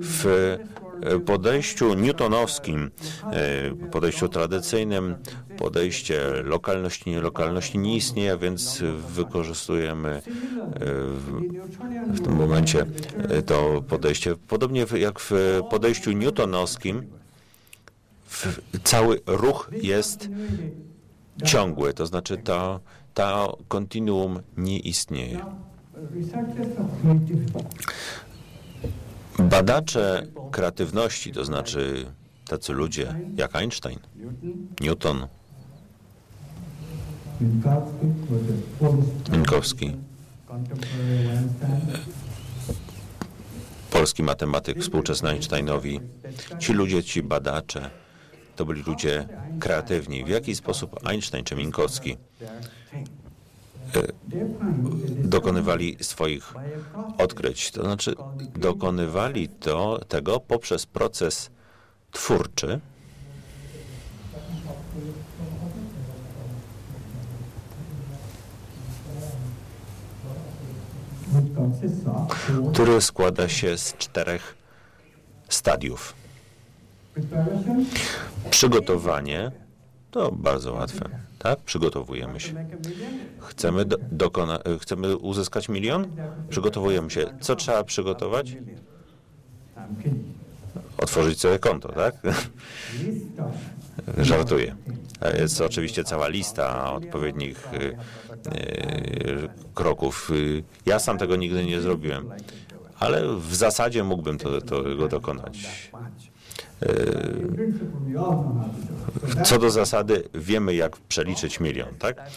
W podejściu newtonowskim, e, podejściu tradycyjnym, podejście lokalności, nielokalności nie istnieje, więc wykorzystujemy e, w- tym momencie e, to podejście. Podobnie jak w podejściu newtonowskim, cały ruch jest ciągły, to znaczy ta, ta kontinuum nie istnieje. Badacze kreatywności, to znaczy tacy ludzie jak Einstein, Newton, Minkowski polski matematyk współczesny Einsteinowi, ci ludzie, ci badacze, to byli ludzie kreatywni. W jaki sposób Einstein czy Minkowski dokonywali swoich odkryć? To znaczy dokonywali to, tego poprzez proces twórczy, który składa się z czterech stadiów. Przygotowanie to bardzo łatwe. Tak? Przygotowujemy się. Chcemy, do, dokona, chcemy uzyskać milion? Przygotowujemy się. Co trzeba przygotować? Otworzyć sobie konto, tak? Żartuję. Jest oczywiście cała lista odpowiednich y, kroków. Ja sam tego nigdy nie zrobiłem, ale w zasadzie mógłbym to, tego dokonać. Co do zasady, wiemy jak przeliczyć milion, tak?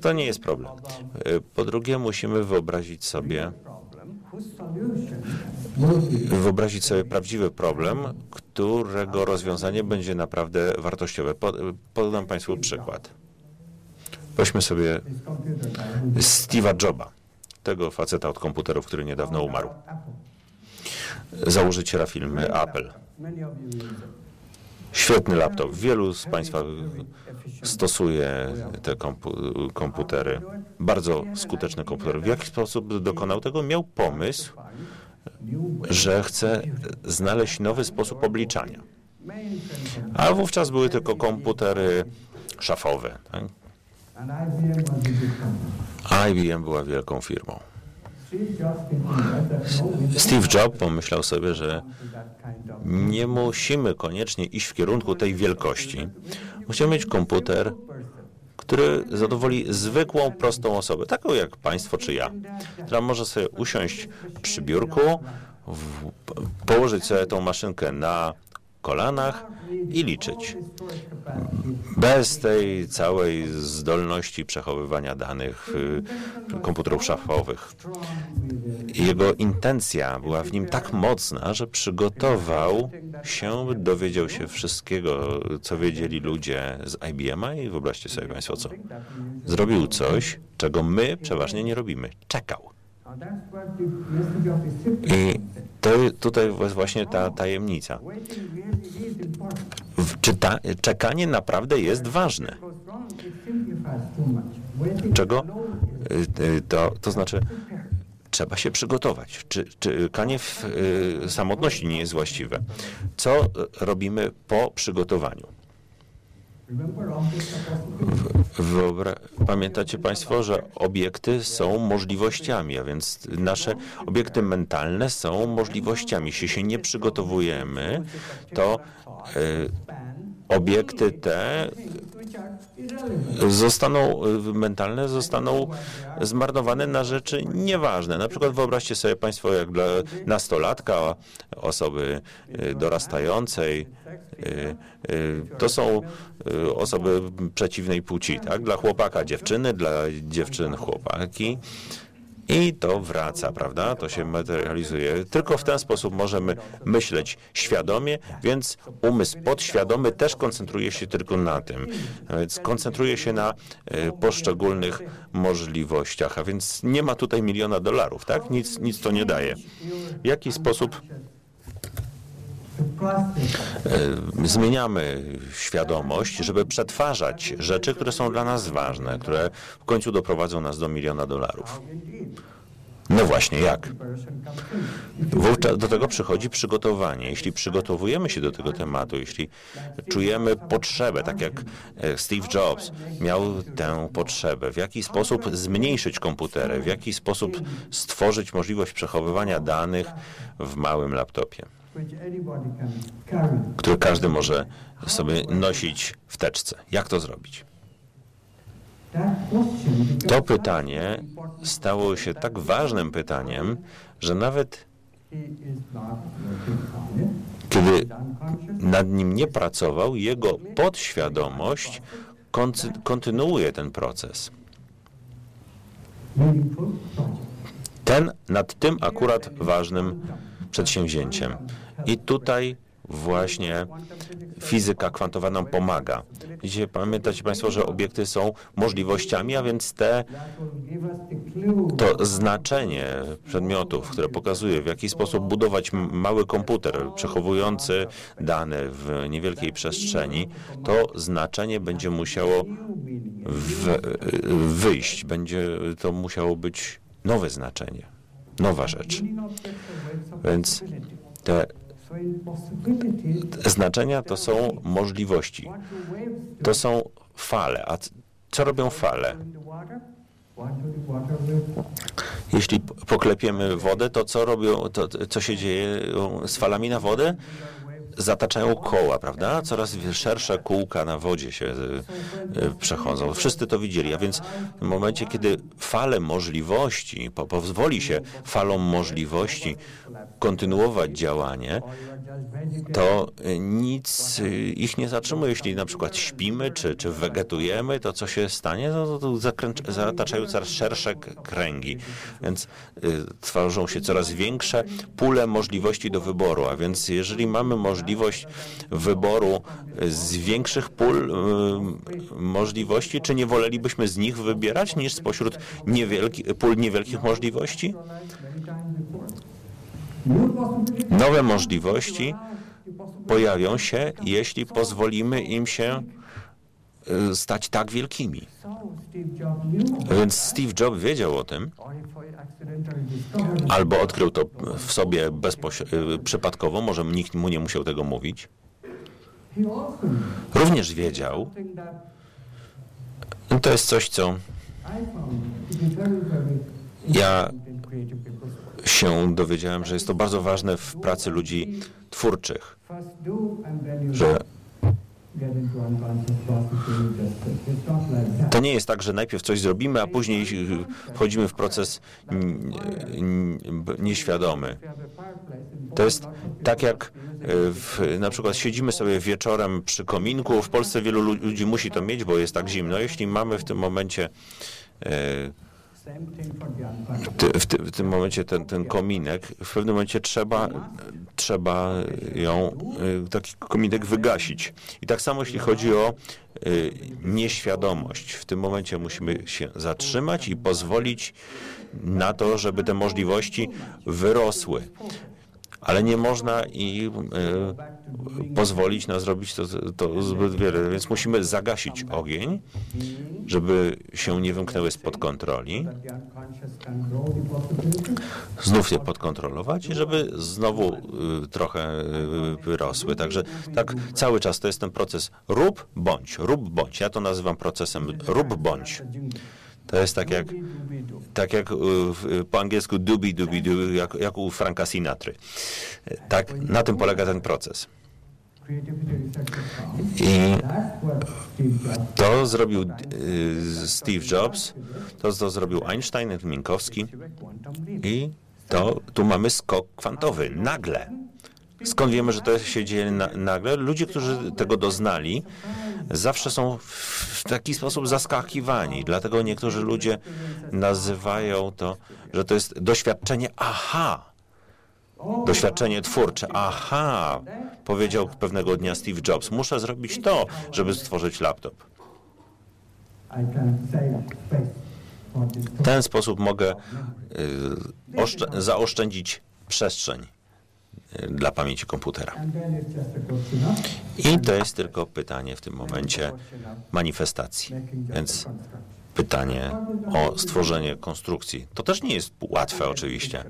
To nie jest problem. Y, Po drugie, musimy wyobrazić sobie, wyobrazić sobie prawdziwy problem, którego rozwiązanie będzie naprawdę wartościowe. Po- Podam Państwu przykład. Weźmy sobie Steve'a Joba, tego faceta od komputerów, który niedawno umarł, założyciela firmy Apple. Świetny laptop. Wielu z Państwa stosuje te kompu- komputery. Bardzo skuteczne komputery. W jaki sposób dokonał tego? Miał pomysł, że chce znaleźć nowy sposób obliczania. A wówczas były tylko komputery szafowe. Tak? IBM była wielką firmą. Steve Jobs pomyślał sobie, że nie musimy koniecznie iść w kierunku tej wielkości. Musimy mieć komputer, który zadowoli zwykłą, prostą osobę, taką jak Państwo czy ja, która może sobie usiąść przy biurku, w, położyć sobie tą maszynkę na kolanach i liczyć. Bez tej całej zdolności przechowywania danych y, komputerów szafowych. Jego intencja była w nim tak mocna, że przygotował się, dowiedział się wszystkiego, co wiedzieli ludzie z IBM-a i wyobraźcie sobie Państwo co. Zrobił coś, czego my przeważnie nie robimy. Czekał. I said. To, tutaj jest właśnie ta tajemnica. Czyta, czekanie naprawdę jest ważne. Czego? Y, y, To, to znaczy, trzeba się przygotować. Czy, czekanie w y, samotności nie jest właściwe. Co y, robimy po przygotowaniu? Wyobra- Pamiętacie Państwo, że obiekty są możliwościami, a więc nasze obiekty mentalne są możliwościami. Jeśli się nie przygotowujemy, to y, obiekty te. Zostaną y, mentalne, zostaną zmarnowane na rzeczy nieważne. Na przykład wyobraźcie sobie Państwo, jak dla nastolatka, osoby y, dorastającej, y, to są osoby przeciwnej płci, tak? Dla chłopaka dziewczyny, dla dziewczyn chłopaki. I to wraca, prawda? To się materializuje. Tylko w ten sposób możemy myśleć świadomie, więc umysł podświadomy też koncentruje się tylko na tym. A Więc koncentruje się na e, poszczególnych możliwościach, a więc nie ma tutaj miliona dolarów, tak? Nic, nic to nie daje. W jaki sposób zmieniamy świadomość, żeby przetwarzać rzeczy, które są dla nas ważne, które w końcu doprowadzą nas do miliona dolarów. No właśnie, jak? Wówczas do tego przychodzi przygotowanie. Jeśli przygotowujemy się do tego tematu, jeśli czujemy potrzebę, tak jak e, Steve Jobs miał tę potrzebę, w jaki sposób zmniejszyć komputery, w jaki sposób stworzyć możliwość przechowywania danych w małym laptopie, który każdy może sobie nosić w teczce. Jak to zrobić? Question becomes To pytanie stało się tak ważnym pytaniem, że nawet it. kiedy nad nim nie pracował, jego podświadomość koncy- kontynuuje ten proces. Ten nad tym akurat ważnym przedsięwzięciem. I tutaj właśnie fizyka kwantowa nam pomaga. Widzicie, pamiętacie Państwo, że obiekty są możliwościami, a więc te to znaczenie przedmiotów, które pokazuje, w jaki sposób budować mały komputer przechowujący dane w niewielkiej przestrzeni, to znaczenie będzie musiało w, wyjść. Będzie to musiało być nowe znaczenie. nowa rzecz. Więc te znaczenia to są możliwości. To są fale. A co robią fale? Jeśli poklepiemy wodę, to co robią, to, co się dzieje z falami na wodę? Zataczają koła, prawda? Coraz szersze kółka na wodzie się y, przechodzą. Wszyscy to widzieli, a więc w momencie, kiedy fale możliwości, po, pozwoli się falom możliwości kontynuować działanie, to nic ich nie zatrzymuje. Jeśli na przykład śpimy, czy, czy wegetujemy, to co się stanie? No, to zataczają coraz szersze kręgi, więc y, tworzą się coraz większe pule możliwości do wyboru, a więc jeżeli mamy możliwość wyboru z większych pól y, możliwości, czy nie wolelibyśmy z nich wybierać niż spośród niewielki, pól niewielkich możliwości? Nowe możliwości pojawią się, jeśli pozwolimy im się y, stać tak wielkimi. Więc Steve Jobs wiedział o tym, albo odkrył to w sobie y, przypadkowo, może nikt mu nie musiał tego mówić. Również wiedział, to jest coś, co ja się dowiedziałem, że jest to bardzo ważne w pracy ludzi twórczych, że to nie jest tak, że najpierw coś zrobimy, a później wchodzimy w proces nieświadomy. To jest tak jak w, na przykład siedzimy sobie wieczorem przy kominku. W Polsce wielu ludzi musi to mieć, bo jest tak zimno. Jeśli mamy w tym momencie w, ty, w, tym momencie ten, ten kominek, w pewnym momencie trzeba, trzeba ją, y, taki kominek wygasić. I tak samo jeśli chodzi o y, nieświadomość. W tym momencie musimy się zatrzymać i pozwolić na to, żeby te możliwości wyrosły ale nie można i y, pozwolić na zrobić to, to zbyt wiele. Więc musimy zagasić ogień, żeby się nie wymknęły spod kontroli, znów je podkontrolować i żeby znowu y, trochę y, wyrosły. Także tak cały czas to jest ten proces rób bądź, rób bądź. Ja to nazywam procesem rób bądź. To jest tak jak, tak jak po angielsku dubi dubi dubi, jak, jak u Franka Sinatry. Tak, na tym polega ten proces. I to zrobił Steve Jobs, to, to zrobił Einstein, Minkowski i to tu mamy skok kwantowy, nagle. Skąd wiemy, że to się dzieje na, nagle? Ludzie, którzy tego doznali, zawsze są w taki sposób zaskakiwani. Dlatego niektórzy ludzie nazywają to, że to jest doświadczenie aha. Doświadczenie twórcze. Aha, powiedział pewnego dnia Steve Jobs. Muszę zrobić to, żeby stworzyć laptop. W ten sposób mogę y, zaoszczędzić przestrzeń dla pamięci komputera. I to jest tylko pytanie w tym momencie manifestacji. Więc pytanie o stworzenie konstrukcji. To też nie jest łatwe oczywiście,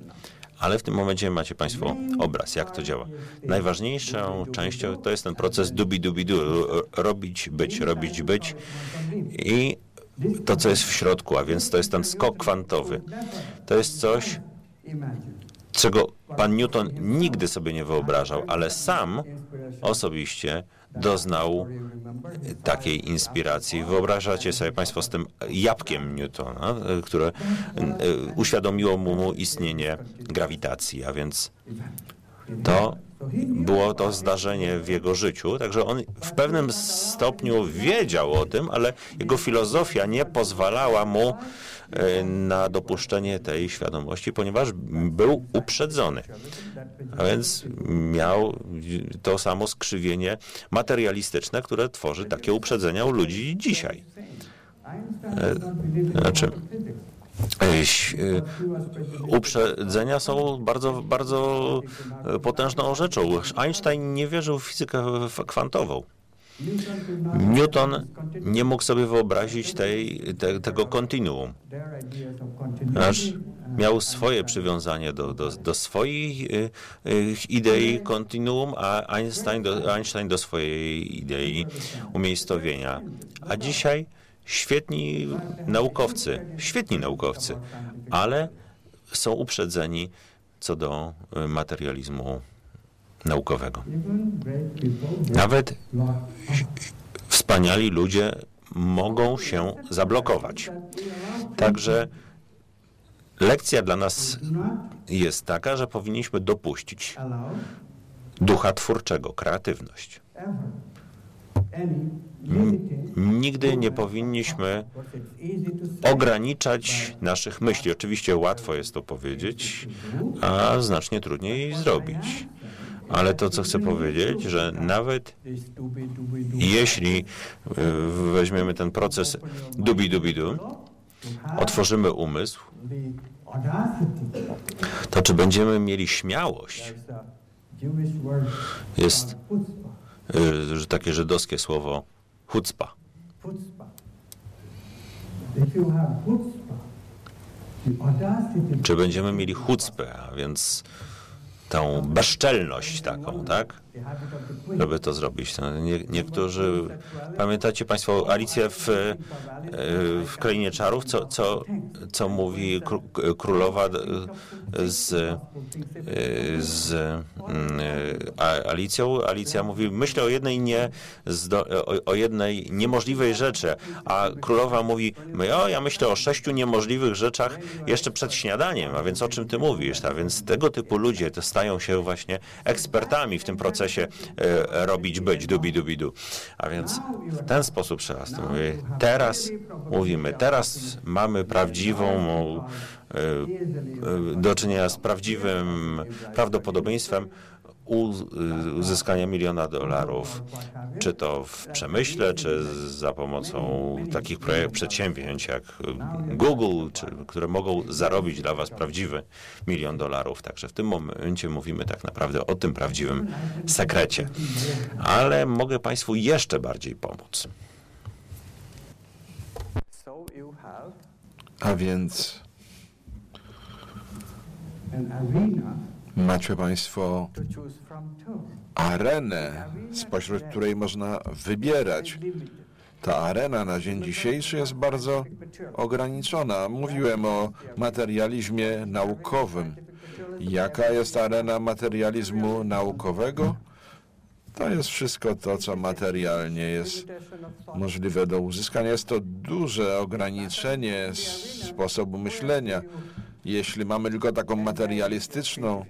ale w tym momencie macie Państwo obraz, jak to działa. Najważniejszą częścią to jest ten proces dubi dubi du, robić, być, robić, być i to, co jest w środku, a więc to jest ten skok kwantowy. To jest coś, czego pan Newton nigdy sobie nie wyobrażał, ale sam osobiście doznał takiej inspiracji. Wyobrażacie sobie Państwo z tym jabłkiem Newtona, które e, uświadomiło mu istnienie grawitacji, a więc to było to zdarzenie w jego życiu, także on w pewnym stopniu wiedział o tym, ale jego filozofia nie pozwalała mu e, na dopuszczenie tej świadomości, ponieważ był uprzedzony. A więc miał to samo skrzywienie materialistyczne, które tworzy takie uprzedzenia u ludzi dzisiaj. E, znaczy, E, uprzedzenia są bardzo, bardzo potężną rzeczą. Einstein nie wierzył w fizykę kwantową. Newton nie mógł sobie wyobrazić tej, te, tego kontinuum. Aż miał swoje przywiązanie do, do, do swoich y, y, idei kontinuum, a Einstein do, Einstein do swojej idei umiejscowienia. A dzisiaj świetni naukowcy, świetni naukowcy, ale są uprzedzeni co do y, materializmu naukowego. Nawet wspaniali ludzie mogą się zablokować. Także lekcja dla nas jest taka, że powinniśmy dopuścić ducha twórczego, kreatywność. Nigdy nie powinniśmy ograniczać naszych myśli. Oczywiście łatwo jest to powiedzieć, a znacznie trudniej zrobić. Ale to, co chcę powiedzieć, że nawet jeśli y, weźmiemy ten proces dubi-dubi-du, otworzymy umysł, to czy będziemy mieli śmiałość, jest y, takie żydowskie słowo chutzpa. Czy będziemy mieli chutzpę, a więc tą bezczelność taką, tak? Żeby to zrobić. No, nie, niektórzy, pamiętacie Państwo Alicję w, e, w Krainie Czarów, co, co, co mówi kró- królowa z, e, z mm, e, Alicją? Alicja mówi, myślę o jednej, nie, o, jednej niemożliwej rzeczy, a królowa mówi, o, ja myślę o sześciu niemożliwych rzeczach jeszcze przed śniadaniem, a więc o czym ty mówisz? A więc tego typu ludzie to stają się właśnie ekspertami w tym procesie e, robić być, dubi dubi du. A więc w ten sposób mówić. Teraz mówimy, teraz mamy prawdziwą e, e, do czynienia z prawdziwym prawdopodobieństwem uzyskania miliona dolarów, czy to w przemyśle, czy za pomocą takich projekt, przedsięwzięć jak Google, czy, które mogą zarobić dla Was prawdziwy milion dolarów. Także w tym momencie mówimy tak naprawdę o tym prawdziwym sekrecie. Ale mogę Państwu jeszcze bardziej pomóc. A więc an arena macie Państwo arenę, spośród której można wybierać. Ta arena na dzień dzisiejszy jest bardzo ograniczona. Mówiłem o materializmie naukowym. Jaka jest arena materializmu naukowego? To jest wszystko to, co materialnie jest możliwe do uzyskania. Jest to duże ograniczenie sposobu myślenia. Jeśli mamy tylko taką materialistyczną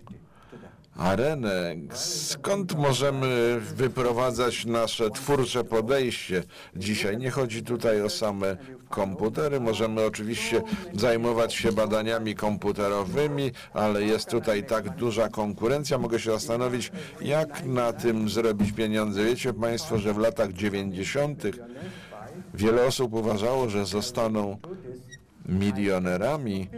arenę, skąd możemy wyprowadzać nasze twórcze podejście? Dzisiaj nie chodzi tutaj o same komputery. Możemy oczywiście zajmować się badaniami komputerowymi, ale jest tutaj tak duża konkurencja. Mogę się zastanowić, jak na tym zrobić pieniądze. Wiecie Państwo, że w latach 90. wiele osób uważało, że zostaną milionerami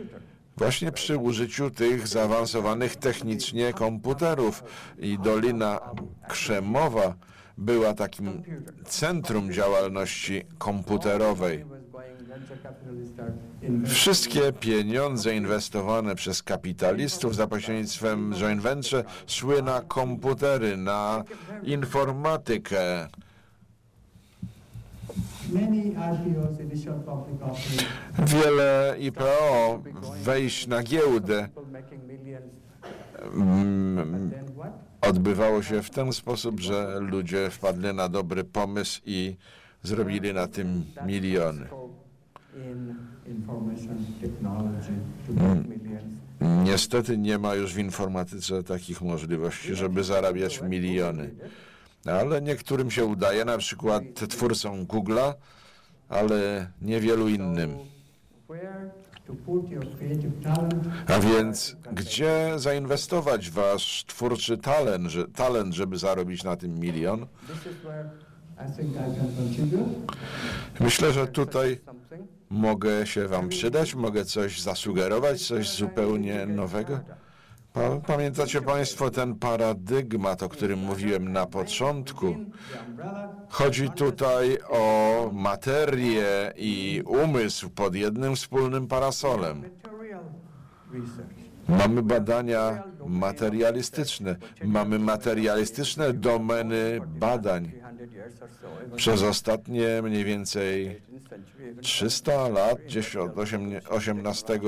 właśnie przy użyciu tych zaawansowanych technicznie komputerów. I Dolina Krzemowa była takim centrum działalności komputerowej. Wszystkie pieniądze inwestowane przez kapitalistów za pośrednictwem joint venture szły na komputery, na informatykę. Wiele IPO wejść na giełdę. Mm, odbywało się w ten sposób, że ludzie wpadli na dobry pomysł i zrobili na tym miliony. millions. Niestety nie ma już w informatyce takich możliwości, żeby zarabiać miliony. Ale niektórym się udaje, na przykład twórcom Google'a, ale niewielu innym. A więc gdzie zainwestować wasz twórczy talent, że, talent, żeby zarobić na tym milion? Myślę, że tutaj mogę się wam przydać, mogę coś zasugerować, coś zupełnie nowego. Pa- Pamiętacie Państwo ten paradygmat, o którym mówiłem na początku? Chodzi tutaj o materię i umysł pod jednym wspólnym parasolem. Mamy badania materialistyczne, mamy materialistyczne domeny badań. 300 years or so, even Przez ostatnie mniej więcej 18th century, even 300 lat, gdzieś od osiem- XVIII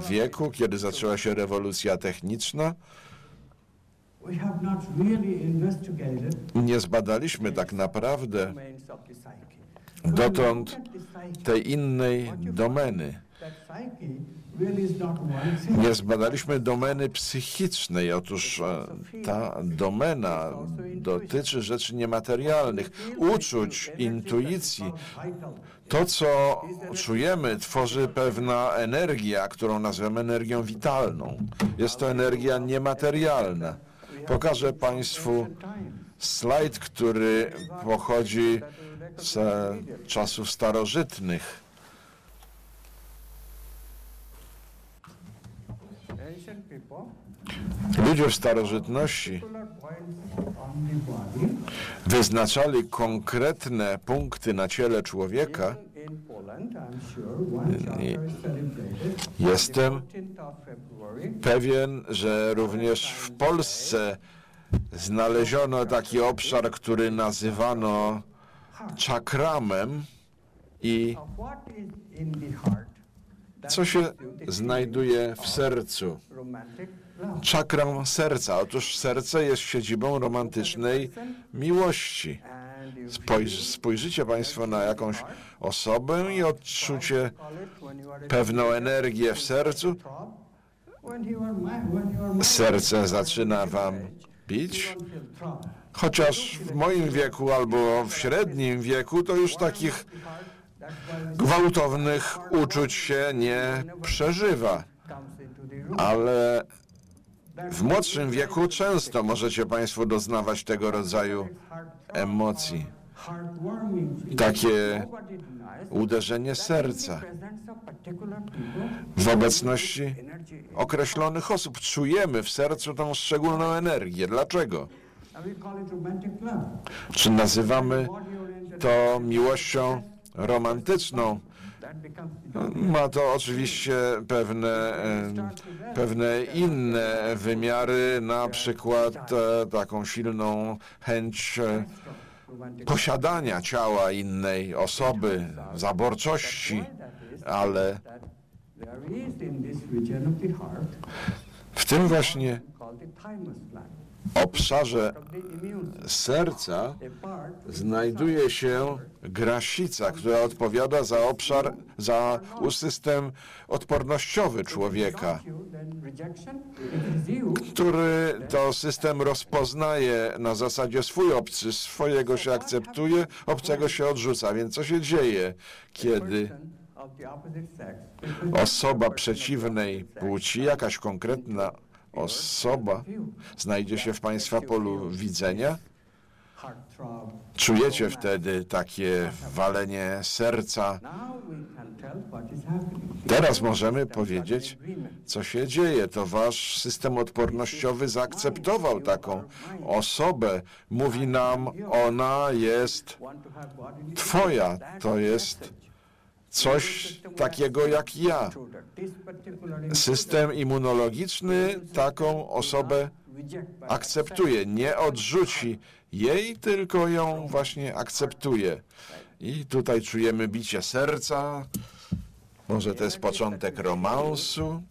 wieku, kiedy zaczęła się rewolucja techniczna, nie zbadaliśmy tak naprawdę dotąd tej innej domeny. Nie zbadaliśmy domeny psychicznej. Otóż e, ta domena dotyczy rzeczy niematerialnych, uczuć, intuicji. To, co czujemy, tworzy pewna energia, którą nazywamy energią witalną. Jest to energia niematerialna. Pokażę Państwu slajd, który pochodzi z czasów starożytnych. Ludzie w starożytności wyznaczali konkretne punkty na ciele człowieka. Jestem 14th of February, pewien, że również w Polsce znaleziono taki obszar, który nazywano czakramem i co się znajduje w sercu. Czakram serca. Otóż serce jest siedzibą romantycznej miłości. spojrzycie Państwo na jakąś osobę i odczucie pewną energię w sercu. Serce zaczyna Wam bić. Chociaż w moim wieku albo w średnim wieku to już takich gwałtownych uczuć się nie przeżywa. Ale w młodszym wieku często możecie Państwo doznawać tego rodzaju emocji. Takie uderzenie serca w obecności określonych osób. Czujemy w sercu tą szczególną energię. Dlaczego? Czy nazywamy to miłością romantyczną? Ma to oczywiście pewne, pewne inne wymiary, na przykład e, taką silną chęć e, posiadania ciała innej osoby, zaborczości, ale w tym właśnie obszarze serca znajduje się grasica, która odpowiada za obszar, za system odpornościowy człowieka. który to system rozpoznaje na zasadzie swój obcy, swojego się akceptuje, obcego się odrzuca. Więc co się dzieje, kiedy osoba przeciwnej płci, jakaś konkretna osoba, znajdzie się w Państwa polu widzenia? Czujecie wtedy takie walenie serca. Teraz możemy powiedzieć, co się dzieje. To wasz system odpornościowy zaakceptował taką osobę. Mówi nam, ona jest Twoja. To jest coś takiego jak ja. System immunologiczny taką osobę akceptuje. Nie odrzuci jej, tylko ją właśnie akceptuje. I tutaj czujemy bicie serca. Może to jest początek romansu.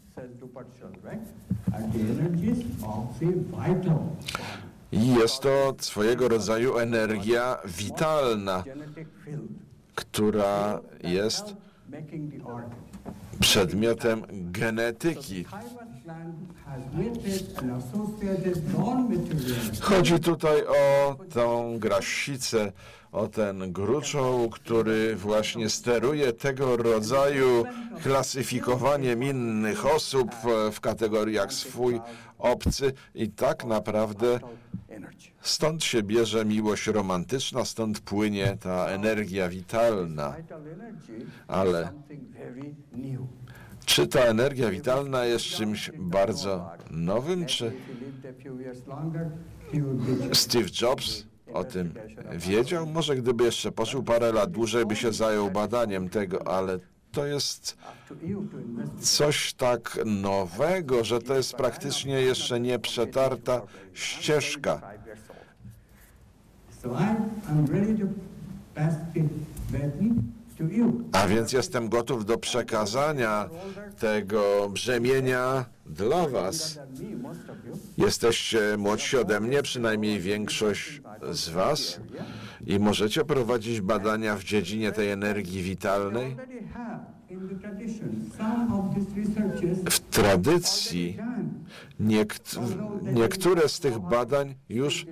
I jest to swojego rodzaju energia witalna. Która jest przedmiotem genetyki. Chodzi tutaj o tą grasicę, o ten gruczoł, który właśnie steruje tego rodzaju klasyfikowaniem innych osób w kategoriach swój, obcy i tak naprawdę stąd się bierze miłość romantyczna, stąd płynie ta energia witalna. Ale-. Czy ta energia witalna jest czymś bardzo nowym, czy Steve Jobs o tym wiedział? Może gdyby jeszcze pożył parę lat dłużej, by się zajął badaniem tego, ale to jest coś tak nowego, że to jest praktycznie jeszcze nie przetarta ścieżka. So I am ready to pass. A więc jestem gotów do przekazania tego brzemienia dla Was. Jesteście młodsi ode mnie, przynajmniej większość z Was, i możecie prowadzić badania w dziedzinie tej energii witalnej. W tradycji. Niekt niektóre z tych badań już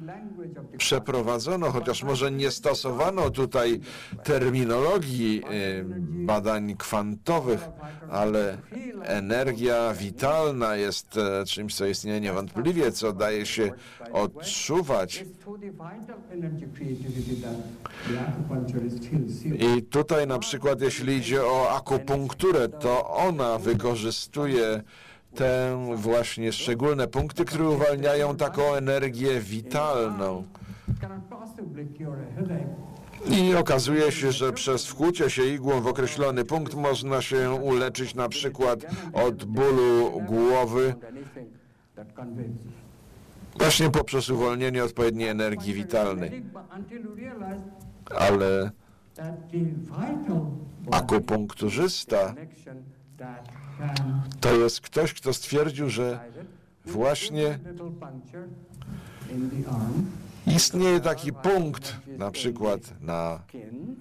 przeprowadzono, chociaż może nie stosowano tutaj terminologii y, badań kwantowych, ale energia witalna jest e, czymś, co istnieje niewątpliwie, co daje się odczuwać. I tutaj na przykład, jeśli idzie o akupunkturę, to ona wykorzystuje te właśnie szczególne punkty, które uwalniają taką energię witalną. I okazuje się, że przez wkłucie się igłą w określony punkt można się uleczyć na przykład od bólu głowy właśnie poprzez uwolnienie odpowiedniej energii witalnej. Ale akupunkturzysta to jest ktoś, kto stwierdził, że właśnie istnieje taki punkt, na przykład na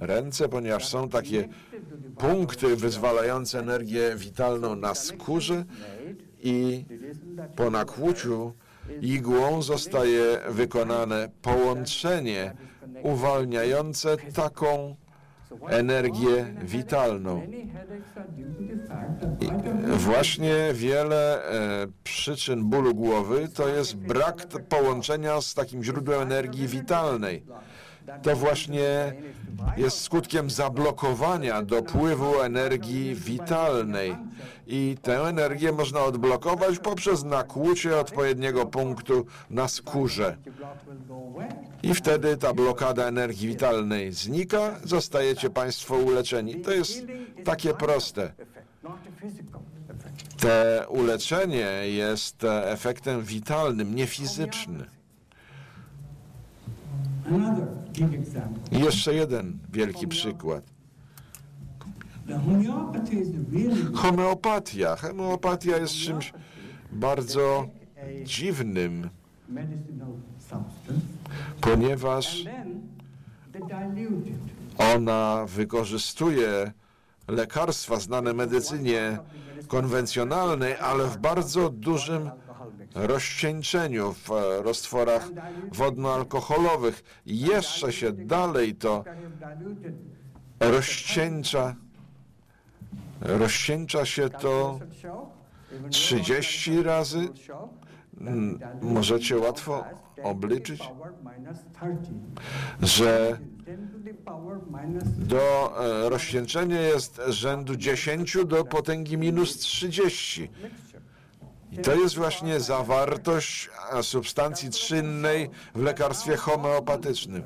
ręce, ponieważ są takie punkty wyzwalające energię witalną na skórze i po nakłuciu igłą zostaje wykonane połączenie uwalniające taką energię witalną. vital Właśnie wiele e, przyczyn bólu głowy to jest brak połączenia z takim źródłem energii witalnej. To właśnie jest skutkiem zablokowania dopływu energii witalnej. I tę energię można odblokować poprzez nakłucie odpowiedniego punktu na skórze. I wtedy ta blokada energii witalnej znika, zostajecie Państwo uleczeni. To jest takie proste. Te uleczenie jest efektem witalnym, nie fizycznym. I jeszcze jeden wielki przykład. Homeopatia. Homeopatia jest czymś bardzo dziwnym, ponieważ ona wykorzystuje lekarstwa znane medycynie konwencjonalnej, ale w bardzo dużym rozcieńczeniu w e, roztworach wodno-alkoholowych. Jeszcze się dalej to rozcieńcza, rozcieńcza się to Calculus show, even 30 razy. Możecie łatwo has 10 to the obliczyć, power minus 30. że 10 to the power minus do e, rozcieńczenia jest rzędu 10 do potęgi minus 30. I to jest właśnie zawartość substancji czynnej w lekarstwie homeopatycznym.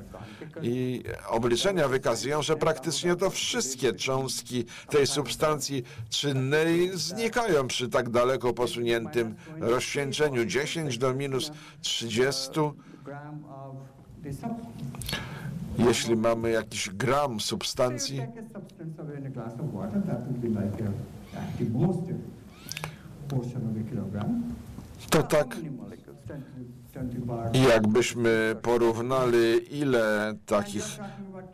I obliczenia wykazują, że praktycznie to wszystkie cząstki tej substancji czynnej znikają przy tak daleko posuniętym rozcieńczeniu 10 do minus 30. gram of the substance. Jeśli mamy jakiś gram substancji, to tak How many molecules? 10 to 10 to the power. I jakbyśmy porównali, ile takich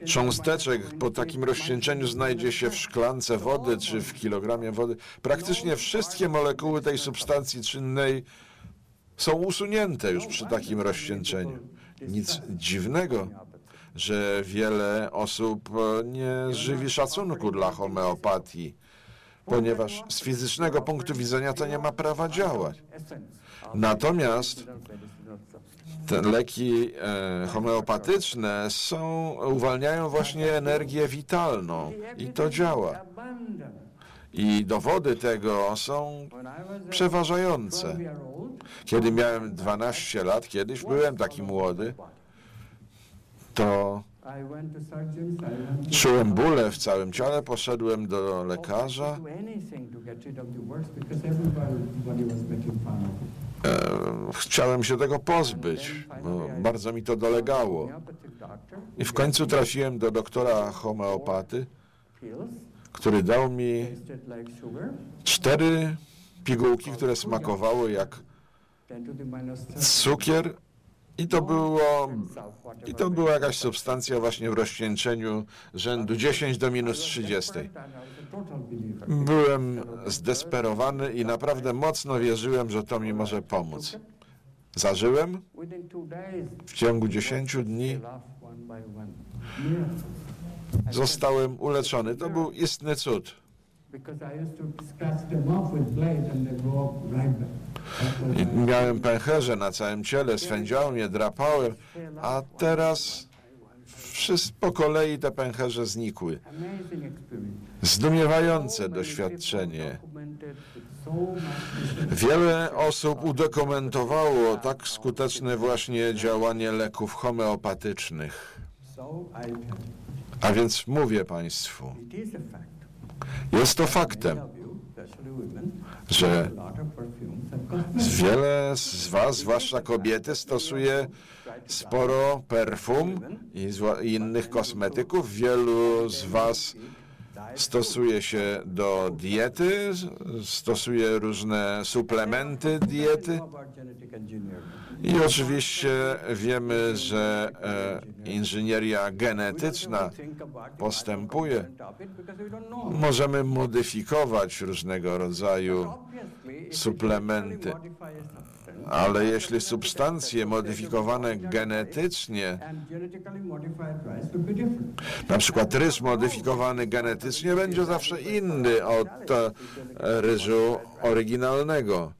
cząsteczek po takim rozcieńczeniu znajdzie się w szklance wody czy w kilogramie wody, praktycznie wszystkie molekuły tej substancji czynnej są usunięte już przy takim rozcieńczeniu. Nic dziwnego, że wiele osób e, nie żywi szacunku dla homeopatii, ponieważ z fizycznego punktu widzenia to nie ma prawa działać. Natomiast te leki e, homeopatyczne są, uwalniają właśnie energię witalną i to działa. I dowody tego są przeważające. 12-year-old, Kiedy miałem 12 lat, kiedyś byłem taki młody, to Czułem bóle w całym ciele, poszedłem do lekarza. E, chciałem się tego pozbyć, bo bardzo mi to dolegało. I w końcu trafiłem do doktora homeopaty, który dał mi cztery pigułki, które smakowały jak 10 to the minus 30. cukier i to było i to była jakaś substancja właśnie w rozcieńczeniu rzędu 10 do minus 30. And I was a total believer. Byłem zdesperowany i naprawdę mocno wierzyłem, że to mi może pomóc. Zażyłem w ciągu 10 dni zostałem uleczony. To był istny cud. Miałem pęcherze na całym ciele, swędziało mnie, drapałem, a teraz wszyscy po kolei te pęcherze znikły. Zdumiewające doświadczenie. Wiele osób udokumentowało tak skuteczne właśnie działanie leków homeopatycznych. A więc mówię Państwu, jest to faktem, że wiele z Was, zwłaszcza kobiety, stosuje sporo perfum i innych kosmetyków. Wielu z Was stosuje się do diety, stosuje różne suplementy diety. I oczywiście wiemy, że e, inżynieria genetyczna postępuje. Możemy modyfikować różnego rodzaju suplementy. Ale jeśli substancje modyfikowane genetycznie, na przykład ryż modyfikowany genetycznie, będzie zawsze inny od e, ryżu oryginalnego.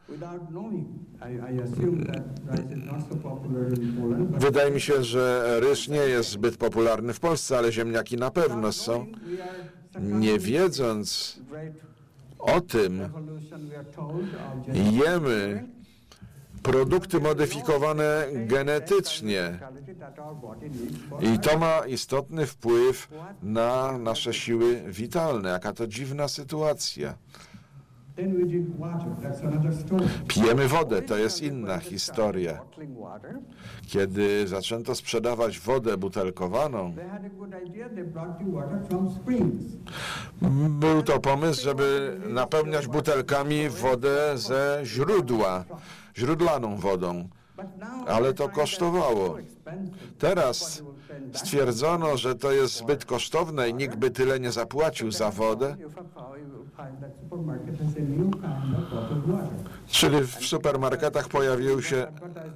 Wydaje mi się, że ryż nie jest zbyt popularny w Polsce, ale ziemniaki na pewno są. Nie wiedząc o tym, jemy produkty modyfikowane genetycznie. I to ma istotny wpływ na nasze siły witalne. Jaka to dziwna sytuacja. Pijemy wodę, to jest inna historia. Kiedy zaczęto sprzedawać wodę butelkowaną, był to pomysł, żeby napełniać butelkami wodę ze źródła, źródlaną wodą. Ale to kosztowało. Teraz stwierdzono, że to jest zbyt kosztowne i nikt by tyle nie zapłacił za wodę. Czyli w supermarketach pojawił się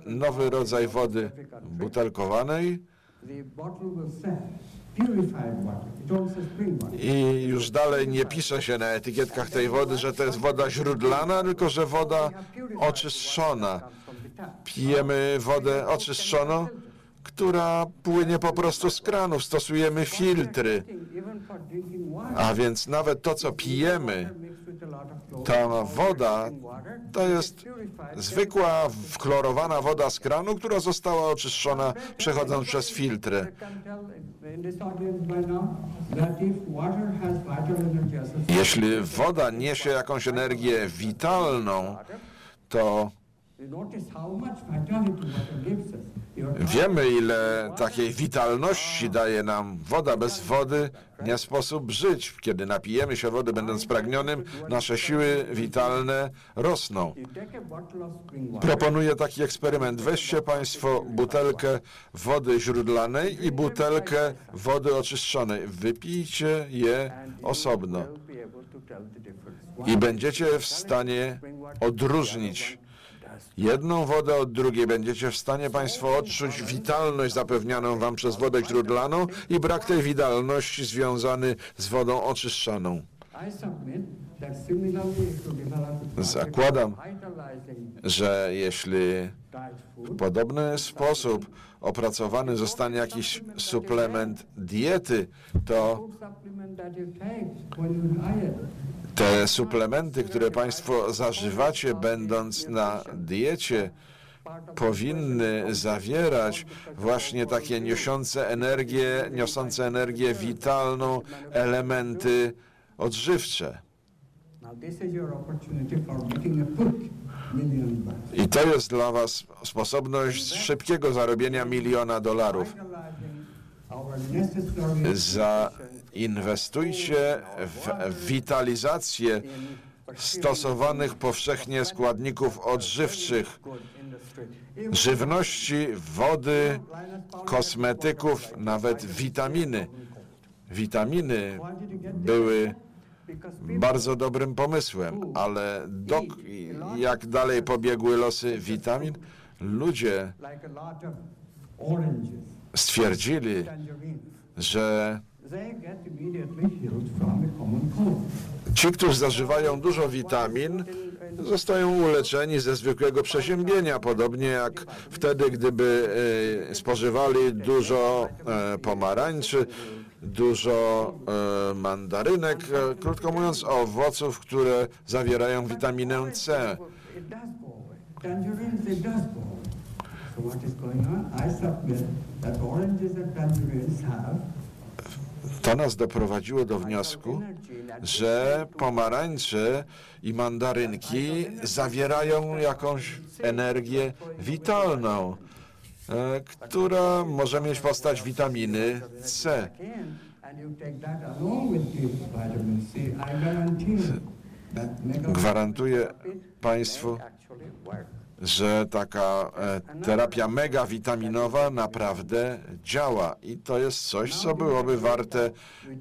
nowy rodzaj wody butelkowanej I już dalej nie pisze się na etykietkach tej wody, że to jest woda źródlana, tylko że woda oczyszczona. Pijemy wodę oczyszczoną, która płynie po prostu z kranów. Stosujemy filtry. A więc nawet to, co pijemy, ta woda to jest zwykła wklorowana woda z kranu, która została oczyszczona przechodząc przez filtry. Jeśli woda niesie jakąś energię witalną, to wiemy, ile takiej witalności daje nam woda. Bez wody. Nie sposób żyć. Kiedy napijemy się wody, będąc spragnionym, nasze siły witalne rosną. Proponuję taki eksperyment. Weźcie Państwo butelkę wody źródlanej i butelkę wody oczyszczonej. Wypijcie je osobno. i będziecie w stanie odróżnić jedną wodę od drugiej. Będziecie w stanie Państwo odczuć witalność zapewnioną Wam przez wodę źródlaną i brak tej witalności związany z wodą oczyszczaną. Zakładam, że jeśli w podobny sposób opracowany zostanie jakiś suplement diety, to Te suplementy, które Państwo zażywacie, będąc na diecie, powinny zawierać właśnie takie niosące energię, niosące energię witalną elementy odżywcze. I to jest dla Was sposobność szybkiego zarobienia miliona dolarów. Vitalizing Zainwestujcie w witalizację stosowanych powszechnie składników odżywczych, żywności, wody, kosmetyków, nawet witaminy. Witaminy były bardzo dobrym pomysłem, ale dok, jak dalej pobiegły losy witamin, ludzie stwierdzili, że Ci, którzy zażywają dużo witamin, zostają uleczeni ze zwykłego przeziębienia, podobnie jak wtedy, gdyby e, spożywali dużo e, pomarańczy, dużo e, mandarynek, krótko mówiąc, owoców, które zawierają witaminę C. What is going on? I submit that oranges and tangerines have To nas doprowadziło do wniosku, że pomarańcze i mandarynki zawierają jakąś energię witalną, e, która może mieć postać witaminy C. Gwarantuję Państwu. Że taka e, terapia megawitaminowa naprawdę działa i to jest coś, co byłoby warte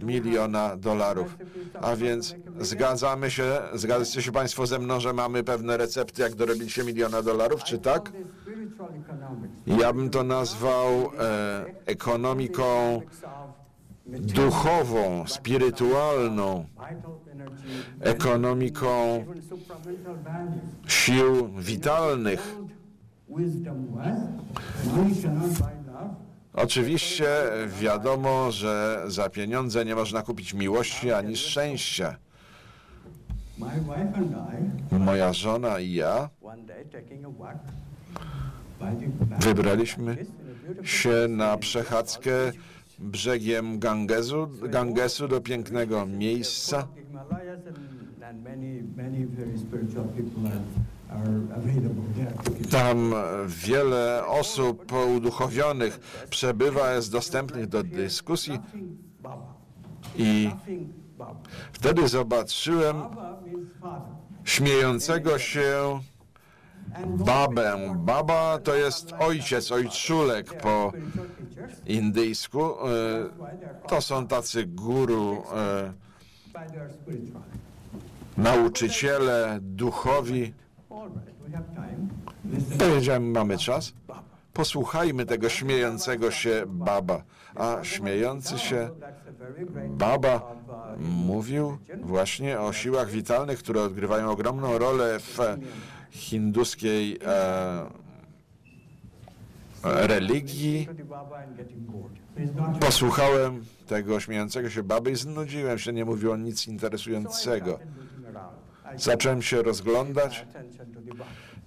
miliona dolarów. A więc zgadzamy się, zgadzacie się Państwo ze mną, że mamy pewne recepty, jak dorobić się miliona dolarów, czy tak? Ja bym to nazwał e, ekonomiką duchową, spirytualną, ekonomiką sił witalnych. Oczywiście wiadomo, że za pieniądze nie można kupić miłości ani szczęścia. Moja żona i ja wybraliśmy się na przechadzkę brzegiem Gangesu, Gangesu do pięknego miejsca. Tam wiele osób uduchowionych przebywa, jest dostępnych do dyskusji. I wtedy zobaczyłem śmiejącego się babę. Baba to jest ojciec, ojczulek po indyjsku. E, To są tacy guru, nauczyciele, duchowi. Powiedziałem, mamy czas. Posłuchajmy tego śmiejącego się baba. A śmiejący się baba mówił właśnie o siłach witalnych, które odgrywają ogromną rolę w hinduskiej e, religii. Posłuchałem tego śmiejącego się baby i znudziłem się, nie mówił on nic interesującego. Zacząłem się rozglądać,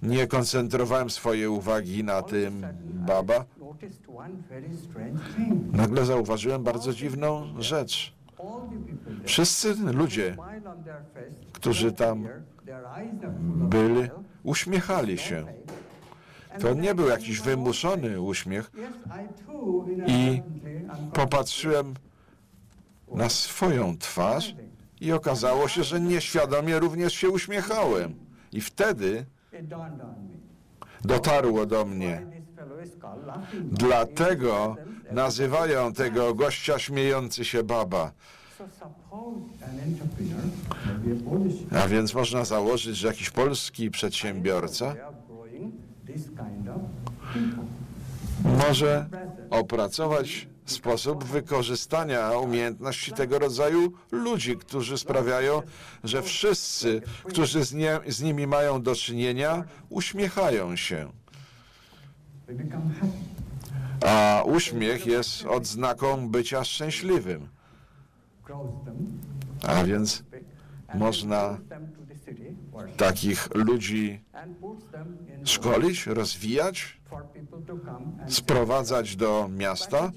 nie koncentrowałem swojej uwagi na tym baba. Nagle zauważyłem bardzo dziwną rzecz. Wszyscy ludzie, którzy tam byli, uśmiechali się. To nie był jakiś wymuszony uśmiech I popatrzyłem na swoją twarz i okazało się, że nieświadomie również się uśmiechałem. I wtedy dotarło do mnie. Dlatego nazywają tego gościa śmiejący się baba. A więc można założyć, że jakiś polski przedsiębiorca może opracować sposób wykorzystania umiejętności tego rodzaju ludzi, którzy sprawiają, że wszyscy, którzy z, nie, z nimi mają do czynienia, uśmiechają się. A uśmiech jest odznaką bycia szczęśliwym. A więc można takich ludzi szkolić, rozwijać, sprowadzać do miasta.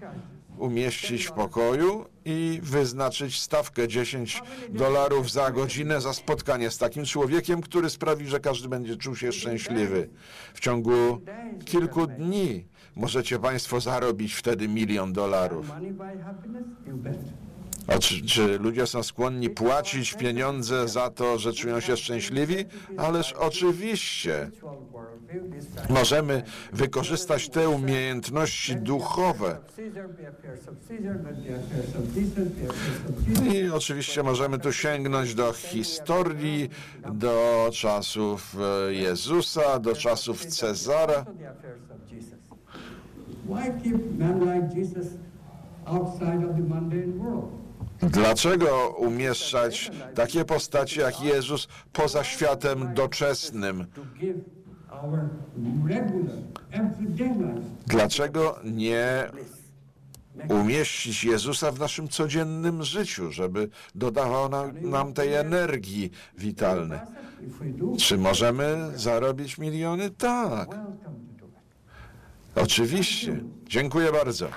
Umieścić w pokoju i wyznaczyć stawkę 10 dolarów za godzinę za spotkanie z takim człowiekiem, który sprawi, że każdy będzie czuł się szczęśliwy. W ciągu kilku dni możecie Państwo zarobić wtedy milion dolarów. A czy, czy ludzie są skłonni płacić pieniądze za to, że czują się szczęśliwi? Ależ oczywiście. Możemy wykorzystać te umiejętności duchowe. I oczywiście możemy tu sięgnąć do historii, do czasów e, Jezusa, do czasów Cezara. Why keep men like Jesus outside of the mundane world? Dlaczego umieszczać takie postacie jak Jezus poza światem doczesnym? Dlaczego nie umieścić Jezusa w naszym codziennym życiu, żeby dodawał nam, nam tej energii witalnej? Czy możemy zarobić miliony? Tak, oczywiście. Dziękuję bardzo.